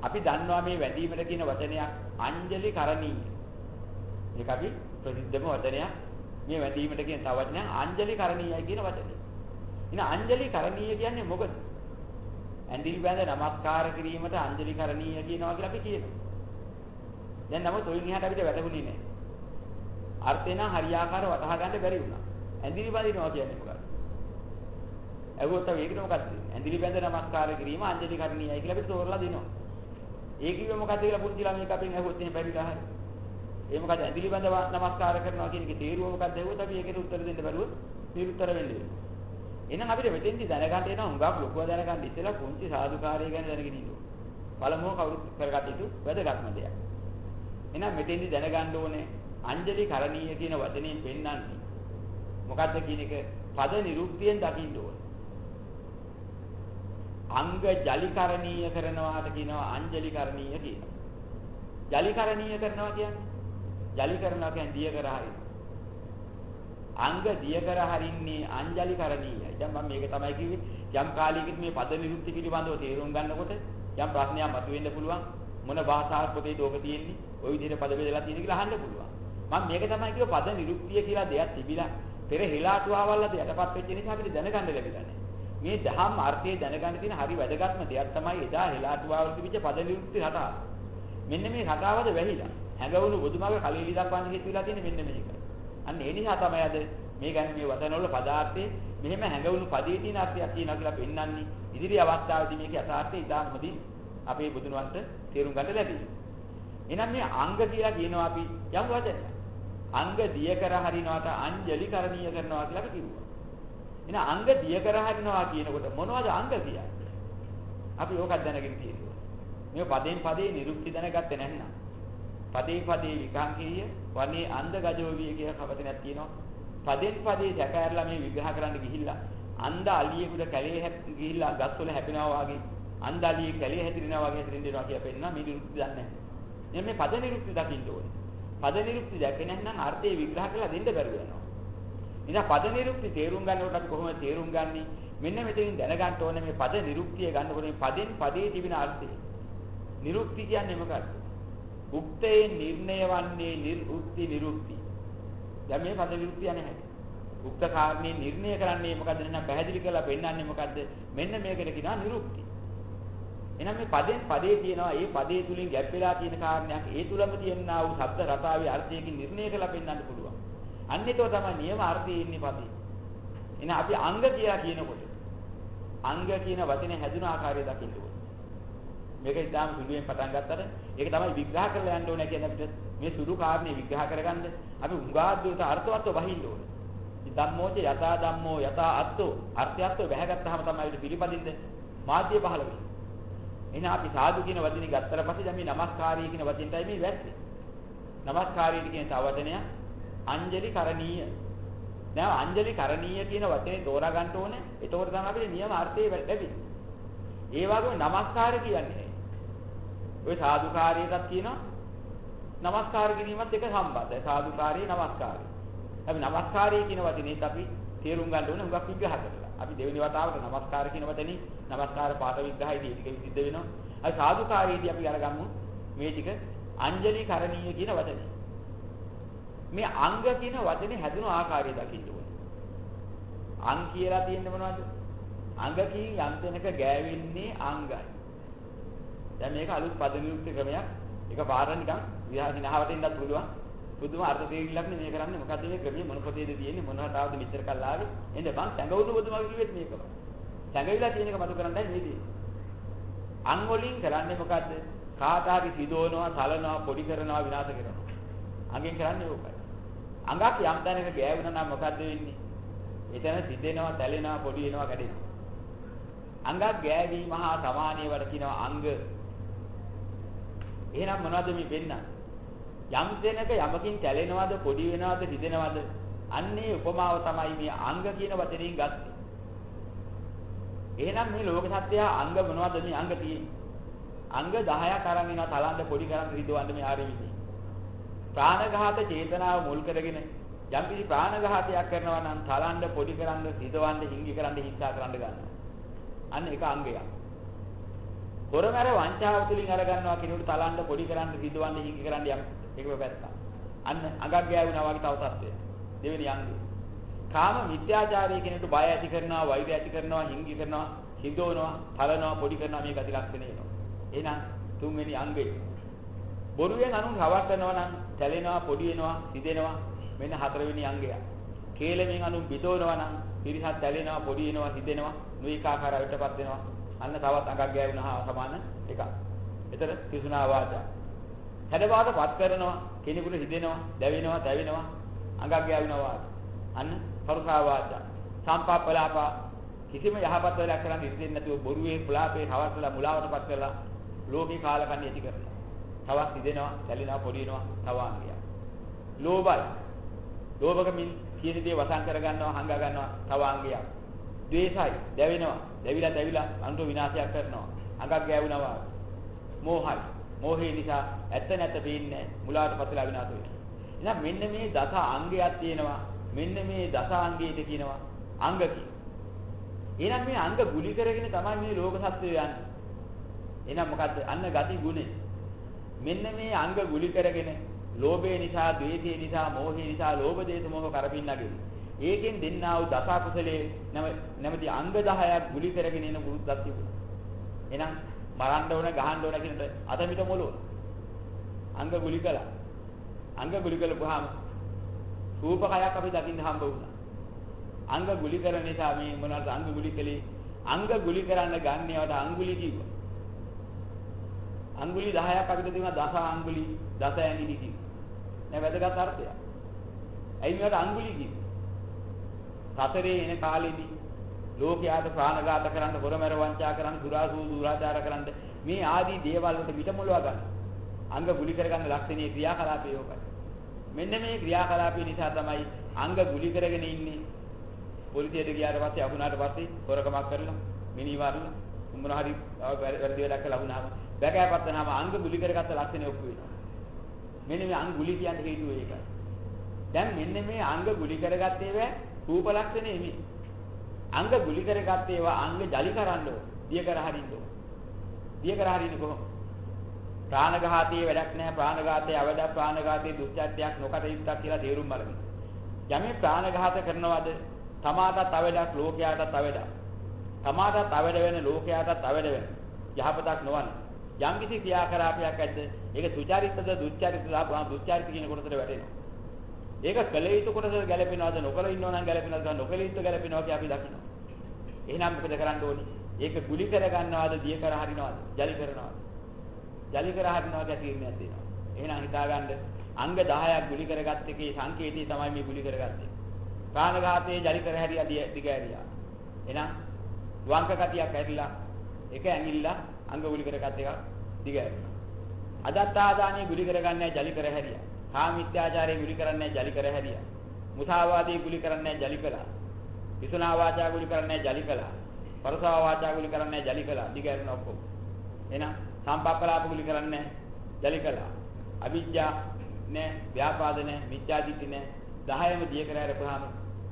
අපි දන්නවා මේ වැඳීමට කියන වචනයක් අංජලි කරණීය. මේක අපි ප්‍රසිද්ධම වචනයක්. මේ වැඳීමට කියන තව වචනයක් අංජලි කරණීයයි කියන වචනේ. ඉතින් අංජලි කරණීය කියන්නේ මොකද? ඇඳිලි බැඳ නමස්කාර කිරීමට අංජලි කරණීය කියනවා කියලා අපි කියනවා. දැන් නමුත් ඔයින් එහාට අපිට වැටහුණේ නැහැ. අර්ථේ නම් හරියාකාරව වටහා ගන්න බැරි වුණා. ඇඳිලි බඳිනවා කියන්නේ මොකක්ද? ඇහුවොත් අපි ඒකට මොකක්ද? ඇඳිලි බැඳ නමස්කාර කිරීම අංජලි කරණීයයි කියලා අපිට තෝරලා දෙනවා. ඒ කිව්වේ මොකද්ද කියලා පුංචි ළමයෙක් අපෙන් ඇහුවොත් එහෙම බැරිලා හරි. ඒ මොකද ඇඳිලි බඳ නමස්කාර කරනවා කියන එකේ තේරුව මොකක්ද ඇහුවොත් අපි ඒකට උත්තර දෙන්න බැරුවොත් නිරුත්තර වෙන්නේ. එහෙනම් අපිට මෙතෙන්දි දැනගන්න එනවා හුඟක් ලොකුව දැනගන්න ඉස්සෙල්ලා පුංචි සාදුකාරය ගැන දැනගෙන ඉන්න ඕනේ. පළමුව කවුරුත් කරගත යුතු වැදගත්ම දෙයක්. එහෙනම් මෙතෙන්දි දැනගන්න ඕනේ අංජලි කරණීය කියන වචනේ පෙන්වන්නේ මොකද්ද කියන එක පද නිරුක්තියෙන් දකින්න ඕනේ. අංග ජලිකරණීය කරනවාට කියනවා අංජලි කරණීය කියනවා. ජලිකරණීය කරනවා කියන්නේ ජලි කරනවා කියන්නේ දිය කර හරින. අංග දිය කර හරින්නේ අංජලි කරණීයයි. දැන් මම මේක තමයි කිව්වේ යම් කාලයකට මේ පද නිරුක්ති පිළිබඳව තේරුම් ගන්නකොට යම් ප්‍රශ්නයක් මතුවෙන්න පුළුවන් මොන භාෂාවක් පොතේ දෝක තියෙන්නේ ওই විදිහට පද බෙදලා තියෙන කියලා අහන්න පුළුවන්. මම මේක තමයි කිව්ව පද නිරුක්තිය කියලා දෙයක් තිබිලා පෙර හෙලාටුවාවල් අද යටපත් වෙච්ච නිසා අපිට දැනගන්න ලැබිලා නැහැ. මේ දහම් අර්ථය දැනගන්න තියෙන හරි වැදගත්ම දෙයක් තමයි එදා හෙලාටුවාවල් තිබිච්ච පද නිරුක්ති රටාව. මෙන්න මේ රටාවද වැහිලා. හැඟවුණු බුදුමගේ කලීලි දක්වන්න හේතු වෙලා තියෙන්නේ මෙන්න මේක. අන්න ඒ නිසා තමයි අද මේ ගැන මේ වචනවල පදාර්ථයේ මෙහෙම හැඟවුණු පදේ තියෙන අර්ථයක් තියෙනවා කියලා පෙන්වන්නේ. ඉදිරි අවස්ථාවේදී මේකේ යථාර්ථය ඉතාම හොඳින් අපේ බුදුන් වහන්සේ තේරුම් ගන්න ලැබෙනවා. එහෙනම් මේ අංග කියලා කියනවා අපි යම් වචනයක්. අංග දිය කර හරිනවට අංජලි කරණීය කරනවා කියලා අපි කිව්වා. එහෙනම් අංග දිය කර හරිනවා කියනකොට මොනවද අංග කියන්නේ? අපි ඕකත් දැනගෙන තියෙනවා. මේ පදයෙන් පදේ නිරුක්ති දැනගත්තේ නැත්නම් පදේ පදේ විකාංකීය වනේ අන්ධ ගජෝවිය කියලා කවතනක් තියෙනවා. පදෙන් පදේ සැකහැරලා මේ විග්‍රහ කරන්න ගිහිල්ලා අන්ධ අලියෙකුට කැලේ ගිහිල්ලා ගස්වල හැපෙනවා වගේ අන්ධ අලියෙක් කැලේ හැදිරෙනවා වගේ හැදිරෙන්න දෙනවා කියලා පෙන්නනවා මේ නිරුක්ති දන්නේ නැහැ. මේ පද නිරුක්ති දකින්න ඕනේ. පද නිරුක්ති දැකේ නැත්නම් අර්ථය විග්‍රහ කරලා දෙන්න බැරුව යනවා. ඉතින් පද නිරුක්ති තේරුම් ගන්නකොට අපි කොහොමද තේරුම් ගන්නේ? මෙන්න මෙතනින් දැනගන්න ඕනේ මේ පද නිරුක්තිය ගන්නකොට මේ පදෙන් පදේ තිබෙන අර්ථය. නිරුක්ති කියන්නේ මොකක්ද? උක්තේ නිර්ණය වන්නේ නිරුක්ති නිරුක්ති. දැන් මේ පද නිරුක්තිය නැහැ. උක්ත කාරණේ නිර්ණය කරන්නේ මොකද්ද නැත්නම් පැහැදිලි කරලා පෙන්වන්නේ මොකද්ද? මෙන්න මේකට කියනවා නිරුක්ති. එහෙනම් මේ පදෙන් පදේ තියෙනවා ඒ පදේ තුලින් ගැප් වෙලා තියෙන කාරණයක් ඒ තුලම තියෙනා වූ ශබ්ද රසාවේ අර්ථයකින් නිර්ණය කරලා පෙන්වන්න පුළුවන්. අන්න ඒතෝ තමයි නියම අර්ථයේ ඉන්නේ පදේ. එහෙනම් අපි අංග කියලා කියනකොට අංග කියන වචනේ හැදුන ආකාරය දකින්න ඕනේ. මේක ඉතාලම සුළුයෙන් පටන් ගත්තට ඒක තමයි විග්‍රහ කරලා යන්න ඕනේ කියන්නේ අපිට මේ සුළු කාරණේ විග්‍රහ කරගන්න අපි උඟාද්දුවට අර්ථවත්ව වහින්න ඕනේ. ධම්මෝච යථා ධම්මෝ යථා අත්තෝ අර්ථයත්ව බැහැගත්තාම තමයි අපිට පිළිපදින්න මාධ්‍ය පහළ වෙන්නේ. එහෙනම් අපි සාදු කියන වචනේ ගත්තට පස්සේ දැන් මේ নমස්කාරී කියන වචෙන්ටයි මේ වැටෙන්නේ. নমස්කාරී කියන තවදනය අංජලි කරණීය. දැන් අංජලි කරණීය කියන වචනේ තෝරා ගන්න ඕනේ. ඒතකොට තමයි අපිට නියම අර්ථය ලැබෙන්නේ. ඒ වගේම নমස්කාර කියන්නේ ওই සාදුකාරයටත් කියනවා নমස්කාර කිරීමත් එක සම්බන්ධයි. සාදුකාරී নমස්කාරය. අපි নমස්කාරී කියන වචනේත් අපි තේරුම් ගන්න ඕනේ හුඟක් විග්‍රහ කරලා. අපි දෙවෙනි වතාවට নমස්කාර කියන වචනේ নমස්කාර පාඨ විග්‍රහයේදී ඒක විසිද්ධ වෙනවා. අපි සාදුකාරයේදී අපි අරගමු මේ ටික අංජලි කරණීය කියන වචනේ. මේ අංග කියන වචනේ හැදුණු ආකාරය දකින්න ඕනේ. අං කියලා තියෙන්නේ මොනවද? අංග කී යම් තැනක ගෑවෙන්නේ අංගයි. දැන් මේක අලුත් පද නිරුක්ති ක්‍රමයක්. ඒක පාර නිකන් විහාරිනාවට ඉන්නත් පුළුවන්. පුදුම අර්ථ තේරිලක් නේ මේ කරන්නේ. මොකද්ද මේ ක්‍රමයේ? මොන පොතේද තියෙන්නේ? මොනවට ආවද මෙච්චර කල් ආවේ? එන්න බං සැඟවුණු බුදුමා කිව්වෙත් මේකම. සැඟවිලා තියෙන එක මතු කරන්නයි මේ දේ අං වලින් කරන්නේ මොකද්ද? කාට හරි සිදවනවා සලනවා පොඩි කරනවා විනාශ කරනවා. අංගෙන් කරන්නේ ඕකයි. අඟක් යම් තැනක ගෑවුණා නම් මොකද්ද වෙන්නේ? එතන සිදෙනවා තැලෙනවා පොඩි වෙනවා කැඩෙනවා. අඟක් ගෑවීම හා සමානීය වල කියනවා අංග. එහෙනම් මොනවද මේ වෙන්න? යම් දෙනක යමකින් කැලෙනවද, පොඩි වෙනවද, රිදෙනවද? අන්නේ උපමාව තමයි මේ අංග කියන වචනයෙන් ගත්තේ. එහෙනම් මේ ලෝක සත්‍යය අංග මොනවද මේ අංග තියෙන්නේ? අංග 10ක් අරන් එනවා තලන්න පොඩි කරන් රිදවන්න මේ ආරෙ විදිහේ. ප්‍රාණඝාත චේතනාව මුල් කරගෙන යම් කිසි ප්‍රාණඝාතයක් කරනවා නම් තලන්න පොඩි කරන්න රිදවන්න හිංගි කරන්න හිංසා කරන්න ගන්නවා. අන්න ඒක අංගයක්. හොරමැර වංචාව තුලින් අර ගන්නවා කෙනෙකුට තලන්න පොඩි කරන් හිතවන්න හිංගි කරන් යම් ඒකම පැත්ත. අන්න අඟක් ගෑවුනා වගේ තව තත්ත්වයක්. දෙවෙනි අංගය. කාම මිත්‍යාචාරය කෙනෙකුට බය ඇති කරනවා, වෛරය ඇති කරනවා, හිංගි කරනවා, හිඳවනවා, තලනවා, පොඩි කරනවා මේ ගති ලක්ෂණ එනවා. එහෙනම් තුන්වෙනි අංගය. බොරුවෙන් අනුන් රවට්ටනවා නම් තැලෙනවා, පොඩි වෙනවා, සිදෙනවා. මෙන්න හතරවෙනි අංගය. කේලමෙන් අනුන් බිතවනවා නම් පිරිසක් තැලෙනවා, පොඩි වෙනවා, සිදෙනවා, නොඒකාකාර අවිටපත් වෙනවා. අන්න තවත් අඟක් ගෑවුනහා සමාන එකක්. එතන කිසුනා වාචා හැඩබාටපත් කරනවා කෙනෙකුට හිදෙනවා දැවෙනවා දැවෙනවා අඟක් ගෑවෙනවා අන්න කරුණා වාචා සම්පප්පලාපා කිසිම යහපත් වැඩක් කරන්න ඉතින් නැතුව බොරුවේ පුලාපේ හවස්සලා මුලාවටපත් කරලා ලෝකේ කාලකන්ණි ඇති කරනවා. තවත් හිදෙනවා සැලෙනවා පොඩි වෙනවා තවාංගිය ලෝභයි. ලෝභකමින් කියන දේ වසන් කර ගන්නවා හංගා ගන්නවා තවාංගිය ද්වේෂයි. දැවෙනවා. දැවිලා දැවිලා අනුර විනාශයක් කරනවා අඟක් ගෑවුනවා මෝහයි මෝහය නිසා ඇත්ත නැත පේන්නේ මුලාට පතලා විනාශ වෙනවා. එහෙනම් මෙන්න මේ දස අංගයක් තියෙනවා. මෙන්න මේ දස අංගයේද කියනවා අංග කියලා. එහෙනම් මේ අංග ගුලි කරගෙන තමයි මේ ලෝක සත්‍යය යන්නේ. එහෙනම් මොකද්ද? අන්න ගති ගුණේ. මෙන්න මේ අංග ගුලි කරගෙන ලෝභය නිසා, ද්වේෂය නිසා, මෝහය නිසා, ලෝභ දේශ මොහ කරපින්නගෙන. ඒකෙන් දෙන්නා වූ දස කුසලයේ නැමැති අංග 10ක් ගුලි කරගෙන එන පුරුද්දක් තිබුණා. එහෙනම් මරන්න ඕන ගහන්න ඕන කියනට අත මිට මොළුව. අංග ගුලි කළා. අංග ගුලි කළපුවාම රූපකයක් අපි දකින්න හම්බ වුණා. අංග ගුලි කරන නිසා මේ මොනවාද අංග ගුලි කළේ? අංග ගුලි කරන්න ගන්නේවට අඟුලි කිව්වා. අඟුලි 10ක් අපිට තියෙනවා දස අඟුලි දස ඇඟිලි කිව්වා. නෑ වැදගත් අර්ථයක්. ඇයි මේවට අඟුලි කිව්වේ? සතරේ එන කාලෙදී ලෝකයාට ප්‍රාණඝාත කරන්න, හොරමැර වංචා කරන්න, දුරාසූ දුරාචාර කරන්න මේ ආදී දේවල් වලට පිටමොලව ගන්න. අංග ගුලි කරගන්න ලක්ෂණීය ක්‍රියාකලාපය යෝගයි. මෙන්න මේ ක්‍රියාකලාපය නිසා තමයි අංග ගුලි කරගෙන ඉන්නේ. පොලිසියට ගියාට පස්සේ අහුණාට පස්සේ හොරකමක් කරලා මිනි වරලා මොන හරි වැරදි වැඩක් කළා වුණාම බැකෑපත් වෙනාම අංග ගුලි කරගත්ත ලක්ෂණ ඔක්කො වෙනවා. මෙන්න මේ අංග ගුලි කියන්නේ හේතුව ඒකයි. දැන් මෙන්න මේ අංග ගුලි කරගත්තේ වේ රූප ලක්ෂණ නෙමෙයි. අංග ගුලි කරගත්තේ ඒවා අංග ජලි කරන්න ඕන. දිය කර හරින්න ඕන. දිය කර හරින්නේ කොහොමද? ප්‍රාණඝාතයේ වැඩක් නැහැ ප්‍රාණඝාතයේ අවඩ ප්‍රාණඝාතයේ දුස්චර්යයක් නොකටයුත්තක් කියලා තේරුම් බලන්න. යමේ ප්‍රාණඝාත කරනවද තමාටත් අවඩක් ලෝකයාටත් අවඩක්. තමාටත් අවඩ වෙන ලෝකයාටත් අවඩ වෙන යහපතක් නොවන යම් කිසි ක්‍රියාකලාපයක් ඇද්ද ඒක සුචරිතද දුස්චරිතද ආපහා දුස්චරිත කියන කොටසට වැටෙනවා. ඒක කළ යුතු කොටසට ගැලපෙනවද නොකළ ඉන්නව නම් ගැලපෙනවද නොකළ යුතු ගැලපෙනවා කියලා අපි දකිනවා. එහෙනම් මොකද කරන්න ඕනේ? ඒක ගුලි කර ගන්නවද දිය කර හරිනවද? ජලි කරනවද? ජලි කර හරිනවා කියලා තීරණයක් දෙනවා. එහෙනම් හිතාගන්න අංග 10ක් ගුලි කරගත්ත එකේ සංකේතය තමයි මේ ගුලි කරගත්තේ. ප්‍රාණඝාතයේ ජලි කර හැරියා දිග ඇරියා. එහෙනම් වංක කතියක් ඇරිලා එක ඇඟිල්ල අංග ගුලි කරගත් එකක් දිග ඇරියා. අදත්තාදානිය ගුලි කරගන්නේ ජලි කර හැරියා. කාමිත්‍යාචාරයේ ගුලි කරන්නේ ජලි කර හැරියා. මුසාවාදී ගුලි කරන්නේ ජලි කළා. විසුනා වාචා ගුලි කරන්නේ ජලි කළා. පරසවා වාචා ගුලි කරන්නේ ජලි කළා. දිග ඇරෙන ඔක්කොම. එහෙනම් සම්පප්පලාප ගුලි කරන්නේ ජලි කළා. අවිජ්ජා නෑ, ව්‍යාපාද නෑ, මිත්‍යාදිත්‍ය නෑ. 10ම දිය කර ඇරපුවාම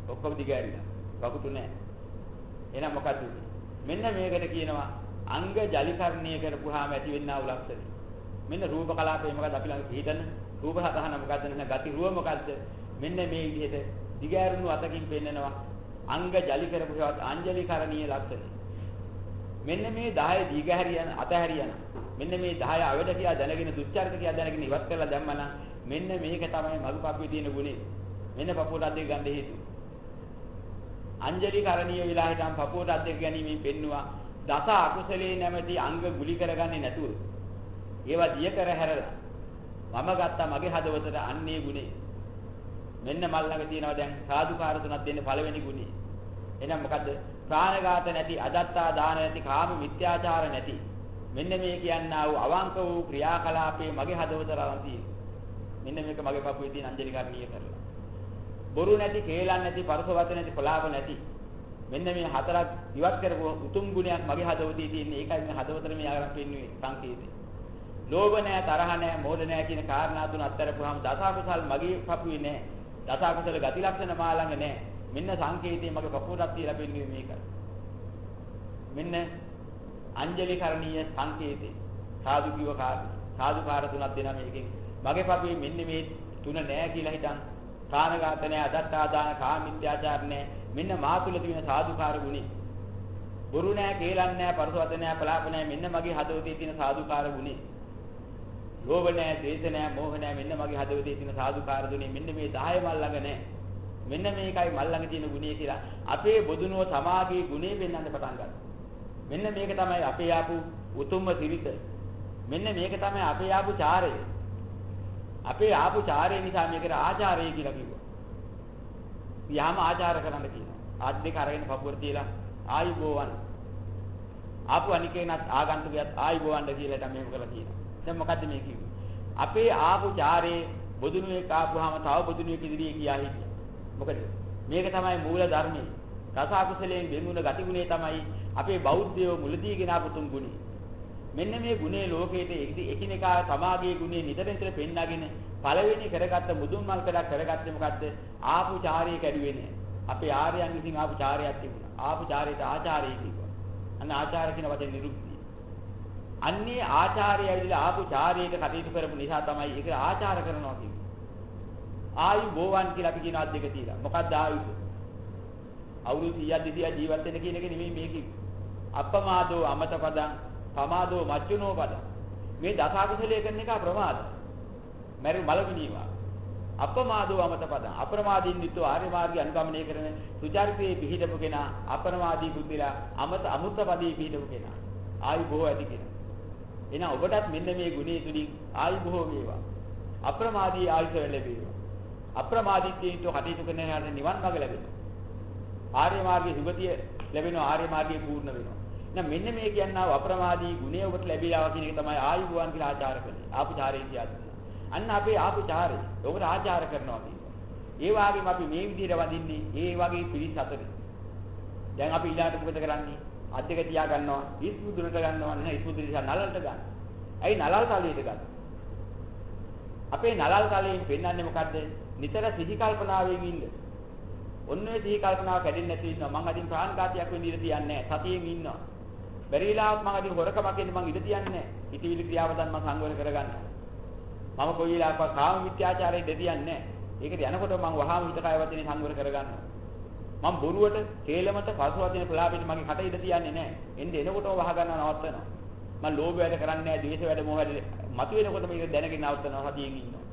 ඔක්කොම දිග ඇරිලා. වකුටු නෑ. එහෙනම් මොකද්ද? මෙන්න මේකට කියනවා අංග ජලිකරණය කරපුවාම ඇති වෙන්නා වූ ලක්ෂණ. මෙන්න රූප කලාපේ මොකද අපි ළඟ හිතන්න රූප සතහන මොකද්ද නැත්නම් ගති රුව මොකද්ද මෙන්න මේ විදිහට දිගෑරුණු අතකින් පෙන්නනවා අංග ජලි කරපුවාත් අංජලිකරණීය ලක්ෂණ. මෙන්න මේ 10 දීගහැරියන අතහැරියන මෙන්න මේ 10 අවඩ කියලා දැනගෙන දුස්චරිත කියලා දැනගෙන ඉවත් කරලා දැම්මනම් මෙන්න මේක තමයි මගු පපුවේ තියෙන ගුණේ. මෙන්න පපුවට අද්දෙක් ගන්න හේතුව. අංජලි කරණීය විලා හිටන් පපුවට අද්දෙක් ගැනීමෙන් පෙන්නවා දස අකුසලේ නැමැති අංග ගුලි කරගන්නේ නැතුව ඒවා දිය කර හැරලා මම ගත්තා මගේ හදවතට අන්නේ ගුණේ. මෙන්න මල් ළඟ තියෙනවා දැන් සාදුකාර තුනක් දෙන්න පළවෙනි ගුණේ. එහෙනම් මොකද්ද? ප්‍රාණඝාත නැති අදත්තා දාන නැති කාම මිත්‍යාචාර නැති. මෙන්න මේ කියන්නා වූ අවංක වූ ක්‍රියාකලාපේ මගේ හදවතට අරන් තියෙනවා. මෙන්න මේක මගේ පපුවේ තියෙන අංජලි කර්ණීය කරලා. බොරු නැති කේලම් නැති පරසවත නැති පලාප නැති. මෙන්න මේ හතරක් ඉවත් කරපු උතුම් ගුණයක් මගේ හදවතේ තියෙන ඒකයි මේ හදවතට මේ ආරම්භ වෙන්නේ සංකේතය. ලෝභ නැහැ, තරහ නැහැ, මෝහ නැහැ කියන කාරණා තුන අත්හැරපුවාම දසකුසල් මගේ පපුවේ නැහැ. දසකුසල ගති ලක්ෂණ මා ළඟ නැහැ. මෙන්න සංකේතේ මගේ පපුවටත් තියලා පෙන්වන්නේ මේකයි. මෙන්න අංජලි කරණීය සංකේතේ. සාදු කිව කාරණා. සාදුකාර තුනක් දෙනා මේකෙන්. මගේ පපුවේ මෙන්න මේ තුන නැහැ කියලා හිතන් කාණඝාත නැහැ, අදත්තාදාන, කාමිත්‍යාචාර නැහැ. මෙන්න මා තුල තියෙන සාදුකාර ගුණේ. බොරු නැහැ, කේලම් නැහැ, පරසවද නැහැ, පලාප නැහැ. මෙන්න මගේ හදවතේ තියෙන සාදුකාර ගුණේ. ලෝභ නැහැ, ද්වේෂ නැහැ, මෝහ නැහැ. මෙන්න මගේ හදවතේ තියෙන සාදුකාර දුනේ මෙන්න මේ 10 මල් ළඟ නැහැ. මෙන්න මේකයි මල් ළඟ තියෙන ගුණය කියලා අපේ බොදුනුව සමාගයේ ගුණේ වෙන්නන්න පටන් ගන්නවා. මෙන්න මේක තමයි අපේ ආපු උතුම්ම සිරිත. මෙන්න මේක තමයි අපේ ආපු චාරය. අපේ ආපු චාරය නිසා මේකට ආචාරය කියලා කිව්වා. යහම ආචාර කරන්න කියනවා. ආත් දෙක අරගෙන පපුවර තියලා ආයුබෝවන්. ආපු අනිකේනත් ආගන්තුකයත් ආයුබෝවන්ද කියලා තමයි මෙහෙම කරලා කියනවා. දැන් මොකද්ද මේ කිව්වේ? අපේ ආපු චාරේ බොදුනුවෙක් ආපුවාම තව බොදුනුවෙක් ඉදිරියේ ගියා හිටියා. මොකද? මේක තමයි මූල ධර්මයේ. රස අකුසලයෙන් වෙනුන ගතිගුණේ තමයි අපේ බෞද්ධයෝ මුලදී ගෙන ආපු තුන් ගුණේ. මෙන්න මේ ගුණේ ලෝකේට එකිනෙකා සමාගයේ ගුණේ නිතර නිතර පෙන්නගෙන පළවෙනි කරගත්ත මුදුන් මල් කඩක් කරගත්තේ මොකද්ද? ආපු චාරය කැඩුවේ නෑ. අපේ ආර්යයන් විසින් ආපු චාරයක් තිබුණා. ආපු චාරයට ආචාරය කිව්වා. අන්න ආචාර කියන වචනේ නිරුක්තිය. අන්නේ ආචාරය ඇවිල්ලා ආපු චාරයට කටයුතු කරපු නිසා තමයි ඒක ආචාර කරනවා කියන්නේ. ආයු බෝවන් කියලා අපි කියනවා දෙක තියලා. මොකක්ද ආයුෂ? අවුරුදු 100ක් 200ක් ජීවත් වෙන කියන එක නෙමෙයි මේක. අප්පමාදෝ අමත පදං, පමාදෝ මච්චුනෝ පදං. මේ දස අකුසලයේ කරන එක ප්‍රමාද. මරු මලගුණීවා. අප්‍රමාදෝ අමත පදං. අප්‍රමාදීන් නිතෝ ආර්ය මාර්ගය අනුගමනය කරන සුචරිතයේ පිහිටපු කෙනා අප්‍රමාදී බුද්ධිලා අමත අමුත්ත පදී පිහිටපු කෙනා. ආයු බොහෝ ඇති කෙනා. එහෙනම් ඔබටත් මෙන්න මේ ගුණේ තුලින් ආයු බොහෝ වේවා. අප්‍රමාදී ආයුෂ ලැබේවා. අප්‍රමාදීත්වයෙන් කටයුතු කරන යන නිවන් මාර්ග ලැබෙනවා. ආර්ය මාර්ගයේ සුගතිය ලැබෙනවා ආර්ය මාර්ගයේ පූර්ණ වෙනවා. එහෙනම් මෙන්න මේ කියනවා අප්‍රමාදී ගුණය ඔබට ලැබීලා කියන එක තමයි ආයුබෝවන් කියලා ආචාර කරන්නේ. ආපුචාරය කියන්නේ. අන්න අපේ ආපු චාරය. ඔකට ආචාර කරනවා කියනවා. ඒ වගේම අපි මේ විදිහට වදින්නේ ඒ වගේ පිළිස් අතරේ. දැන් අපි ඊළාට මොකද කරන්නේ? අත් දෙක තියා ගන්නවා, ඉස්මුදුනට ගන්නවා, නැහැ ඉස්මුදුන නිසා නලලට ගන්න. ඇයි නලල් තලයට ගන්න? අපේ නලල් තලයෙන් පෙන්වන්නේ මොකද්ද? නිතර සිහි කල්පනාවෙන් ඉන්න. ඔන්න ඔය සිහි කල්පනාව කැඩෙන්නේ නැති ඉන්නවා. මං අදින් ප්‍රාණඝාතයක් වෙන්න ඉඩ තියන්නේ නැහැ. සතියෙන් ඉන්නවා. බැරි වෙලාවත් මං අදින් හොරකමක් එන්න මං ඉඩ තියන්නේ නැහැ. ඉතිවිලි ක්‍රියාවදන් මං සංවර කරගන්නවා. මම කොයි වෙලාවකවත් කාම මිත්‍යාචාරයේ දෙදියන්නේ නැහැ. ඒකට යනකොට මං වහාම හිත කය වචනේ සංවර කරගන්නවා. මම බොරුවට, කේලමට, පසු වදින ප්‍රලාපෙට මගේ කට ඉඩ තියන්නේ නැහැ. එන්නේ එනකොටම වහ ගන්නවා නවත්තනවා. මම ලෝභ වැඩ කරන්නේ නැහැ, ද්වේෂ වැඩ, මොහ වැඩ මතුවෙනකොට මේක දැනගෙන නවත්තනවා සතියෙන් ඉන්නවා.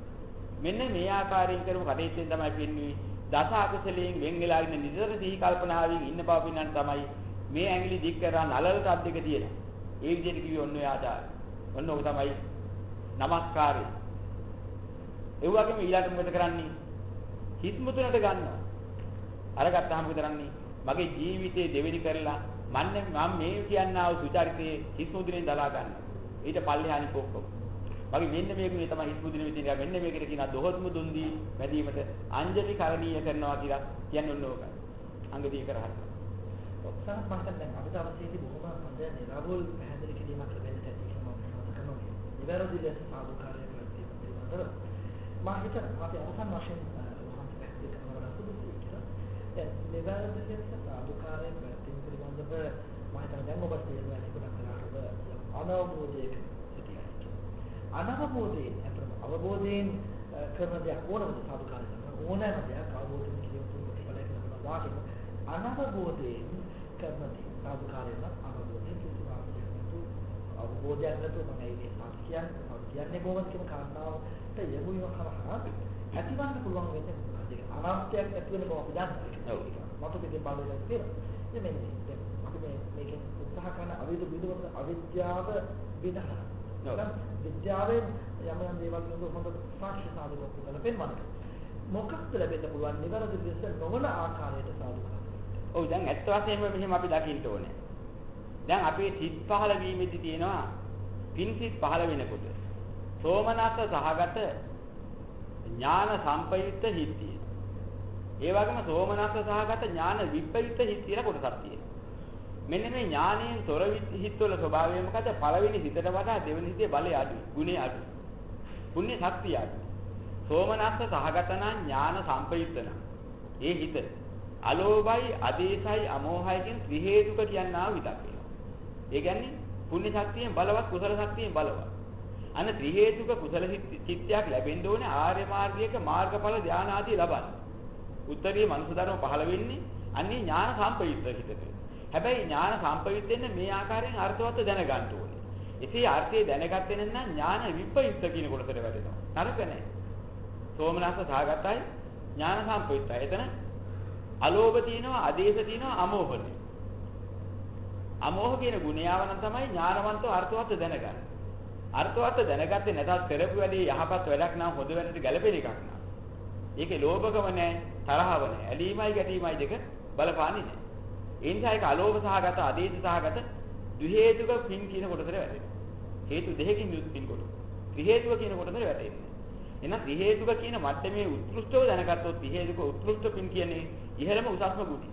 මෙන්න මේ ආකාරයෙන් කරමු කටයුත්තෙන් තමයි පින්නේ දස අකුසලයෙන් වෙන් වෙලා ඉන්න නිතර සිහි කල්පනාවෙන් ඉන්න බව පින්නන් තමයි මේ ඇඟිලි දික් කරා නලලට අත් දෙක තියෙනවා. ඒ විදිහට කිව්වේ ඔන්න ඔය ආචාරය. ඔන්න ඔක තමයි নমස්කාරය. ඒ වගේම ඊළඟට මොකද කරන්නේ? හිත මුතුනට ගන්නවා. අරගත්තාම මොකද කරන්නේ? මගේ ජීවිතේ දෙවෙනි කරලා මන්නේ මම මේ කියන්නා වූ සුචරිතයේ හිත මුදුනේ දලා ගන්නවා. ඊට පල්ලෙහානි කොක්කෝ. මගේ මෙන්න මේකුනේ තමයි හිත මුදුනේ විදිහට මෙන්න මේකට කියනවා දොහොත් මුදුන් දී මැදීමට අංජලි කරණීය කරනවා කියලා කියන්නේ ඔන්න ඕක. අංගදී කරහත්. ඔක්සාන මම දැන් අපිට අවශ්‍යදී බොහොම හොඳ නිරවුල් පැහැදිලි කිරීමක් ලැබෙන්නට ඇති කියලා මම කරනවා. නිවැරදි ලෙස සාදුකාරය කරලා මම හිතන අපි අවසන් වශයෙන් වහන්සේ පැහැදිලි කරනවා සුදුසුයි කියලා. දැන් නිවැරදි ලෙස සාදුකාරය ප්‍රතිම පිළිබඳව මම හිතන දැන් ඔබ තේරුම් ගන්න කලාව අනවබෝධයක සිටියා කියලා. අනවබෝධයෙන් අතන අවබෝධයෙන් කරන දෙයක් ඕනම සාදුකාරය කරන ඕනෑම දෙයක් අවබෝධයෙන් කියන තුරු ප්‍රතිඵලයක් ලබනවා වාගේ අනවබෝධයෙන් කරන දේ සාදුකාරයෙන් අවබෝධයෙන් කිසිවාක්යක් නැතු අවබෝධයක් නැතු මම මේ සාදු කියන්නේ කියන්නේ කොහොමද කියන කාරණාවට යමු යන කරා ඇතිවන්න පුළුවන් වෙන්නේ මොකද ඒක අනාත්මයක් ඇති වෙන බව අපි දන්නවා. ඔව්. මතු පිටින් බලලා තියෙනවා. ඉතින් මෙන්න දැන් අපි මේ මේකෙන් උත්සාහ කරන අවිද විදුවක අවිද්‍යාව විදහා නේද විද්‍යාවෙන් යම් යම් දේවල් වල හොඳ සාක්ෂි සාධක කරලා පෙන්වන්න. මොකක්ද ලැබෙන්න පුළුවන්? නිවැරදි දෙස නොවන ආකාරයට සාධක ඔව් දැන් ඇත්ත වශයෙන්ම මෙහෙම අපි දකින්න ඕනේ. දැන් අපේ සිත් පහළ වීමෙදි තියෙනවා පින් සිත් පහළ වෙනකොට. සෝමනස්ස සහගත ඥාන සම්පයුක්ත හිත් තියෙනවා. ඒ වගේම සෝමනස්ස සහගත ඥාන විප්‍රයුක්ත හිත් කියලා කොටසක් තියෙනවා. මෙන්න මේ ඥානයෙන් තොර හිත්වල ස්වභාවය මොකද? පළවෙනි හිතට වඩා දෙවෙනි හිතේ බලය අඩුයි, ගුණය අඩුයි. පුණ්‍ය ශක්තිය අඩුයි. සෝමනස්ස සහගත ඥාන සම්පයුක්ත ඒ හිත අලෝභයි, අදේශයි, අමෝහයි කියන ත්‍රි හේතුක කියනා විතක් වෙනවා. ඒ කියන්නේ පුණ්‍ය ශක්තියෙන් බලවත්, කුසල ශක්තියෙන් බලවත්. අන්න ත්‍රි හේතුක කුසල චිත්තයක් ලැබෙන්න ඕනේ ආර්ය මාර්ගයක මාර්ගඵල ධාන ආදී ලබන්න. උත්තරීය මනුෂ්‍ය ධර්ම පහළ වෙන්නේ අන්නේ ඥාන සම්පයුක්ත හිතක. හැබැයි ඥාන සම්පයුක්ත වෙන්නේ මේ ආකාරයෙන් අර්ථවත් දැනගන්න ඕනේ. ඉතින් අර්ථය දැනගත්තේ නැත්නම් ඥාන විප්‍රයුක්ත කියන කොටසට වැටෙනවා. නරක නැහැ. සෝමනස්ස සාගතයි ඥාන සම්පයුක්තයි. එතන අලෝභ තියෙනවා, ආදේශ තියෙනවා, අමෝහ අමෝහ කියන ගුණයාව නම් තමයි ඥානවන්තව අර්ථවත් දැනගන්න. අර්ථවත් දැනගත්තේ නැතත් කරපු වැඩේ යහපත් වැඩක් නම් හොඳ වැඩට ගැලපෙන එකක් නෑ. ඒකේ ලෝභකම නෑ, තරහව නෑ. ඇලීමයි ගැටීමයි දෙක බලපාන්නේ නෑ. ඒ නිසා ඒක අලෝභ සහගත, ආදේශ සහගත දු හේතුක පින් කියන කොටසට වැටෙනවා. හේතු දෙකකින් යුත් පින් කොට. ත්‍රි හේතුක කියන කොටසට වැටෙන්නේ. එහෙනම් ත්‍රි හේතුක කියන මට්ටමේ උත්කෘෂ්ඨව දැනගත්තොත් ත්‍රි හේතුක උත්කෘෂ්ඨ පින් කියන්නේ ඉහළම උසස්ම ගුණය.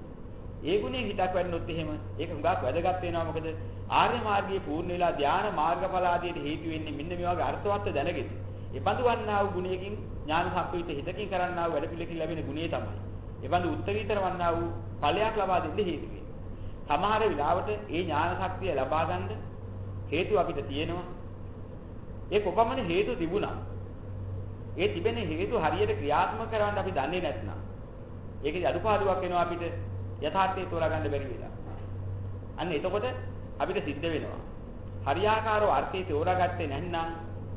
ඒ ගුණයෙන් හිතක් වැඩනොත් එහෙම ඒක හුඟක් වැදගත් වෙනවා මොකද ආර්ය මාර්ගයේ පූර්ණ වෙලා ධානා මාර්ගඵල ආදියට හේතු වෙන්නේ මෙන්න මේ වගේ අර්ථවත් දැනගෙන. ඒ බඳු වන්නා වූ ගුණයකින් ඥාන සම්ප්‍රයුක්ත හිතකින් කරන්නා වූ වැඩ පිළිකින් ලැබෙන ගුණය තමයි. ඒ බඳු උත්තරීතර වන්නා වූ ඵලයක් ලබා දෙන්න හේතු වෙන්නේ. සමහර වෙලාවට ඒ ඥාන ශක්තිය ලබා ගන්න හේතු අපිට තියෙනවා. ඒ කොපමණ හේතු තිබුණා. ඒ තිබෙන හේතු හරියට ක්‍රියාත්මක කරවන්න අපි දන්නේ නැත්නම් ඒකේ අඩුපාඩුවක් වෙනවා අපිට යථාර්ථය තෝරා ගන්න බැරි වෙලා. අන්න එතකොට අපිට සිද්ධ වෙනවා. හරියාකාරව අර්ථය තෝරාගත්තේ නැත්නම්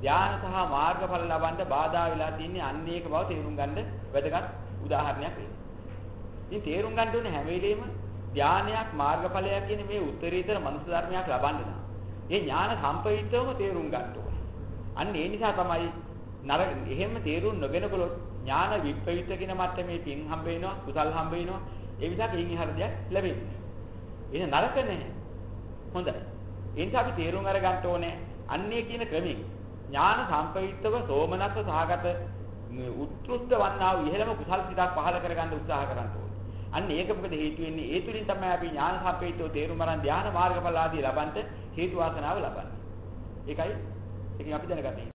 ධානය සහ මාර්ගඵල ලබන්න බාධා වෙලා තින්නේ අන්න ඒක බව තේරුම් ගන්න වැදගත් උදාහරණයක් වෙනවා. ඉතින් තේරුම් ගන්න ඕනේ හැම වෙලෙම ධානයක් මාර්ගඵලයක් කියන මේ උත්තරීතර මනුස්ස ධර්මයක් ලබන්න නම් ඒ ඥාන සම්පවිතවම තේරුම් ගන්න ඕනේ. අන්න ඒ නිසා තමයි නර එහෙම තේරුම් නොගෙනකොලොත් ඥාන විප්‍රයුක්ත කියන මට්ටමේ පින් හම්බ වෙනවා කුසල් හම්බ වෙනවා ඒ විදිහට එයින් එහාට දෙයක් ලැබෙන්නේ. එහෙනම් නරක නැහැ. හොඳයි. ඒ නිසා අපි තේරුම් අරගන්න ඕනේ අන්නේ කියන ක්‍රමෙන් ඥාන සම්ප්‍රයුක්තව සෝමනස්ස සහගත උත්කෘෂ්ඨ වන්නා වූ ඉහළම කුසල් සිතක් පහළ කරගන්න උත්සාහ කරන්න ඕනේ. අන්න ඒක මොකද හේතු වෙන්නේ? ඒ තුලින් තමයි අපි ඥාන සම්ප්‍රයුක්තව තේරුම් අරන් ධ්‍යාන මාර්ගඵල ආදී ලබන්න හේතු වාසනාව ලබන්නේ. ඒකයි ඒකෙන් අපි දැනගන්නේ.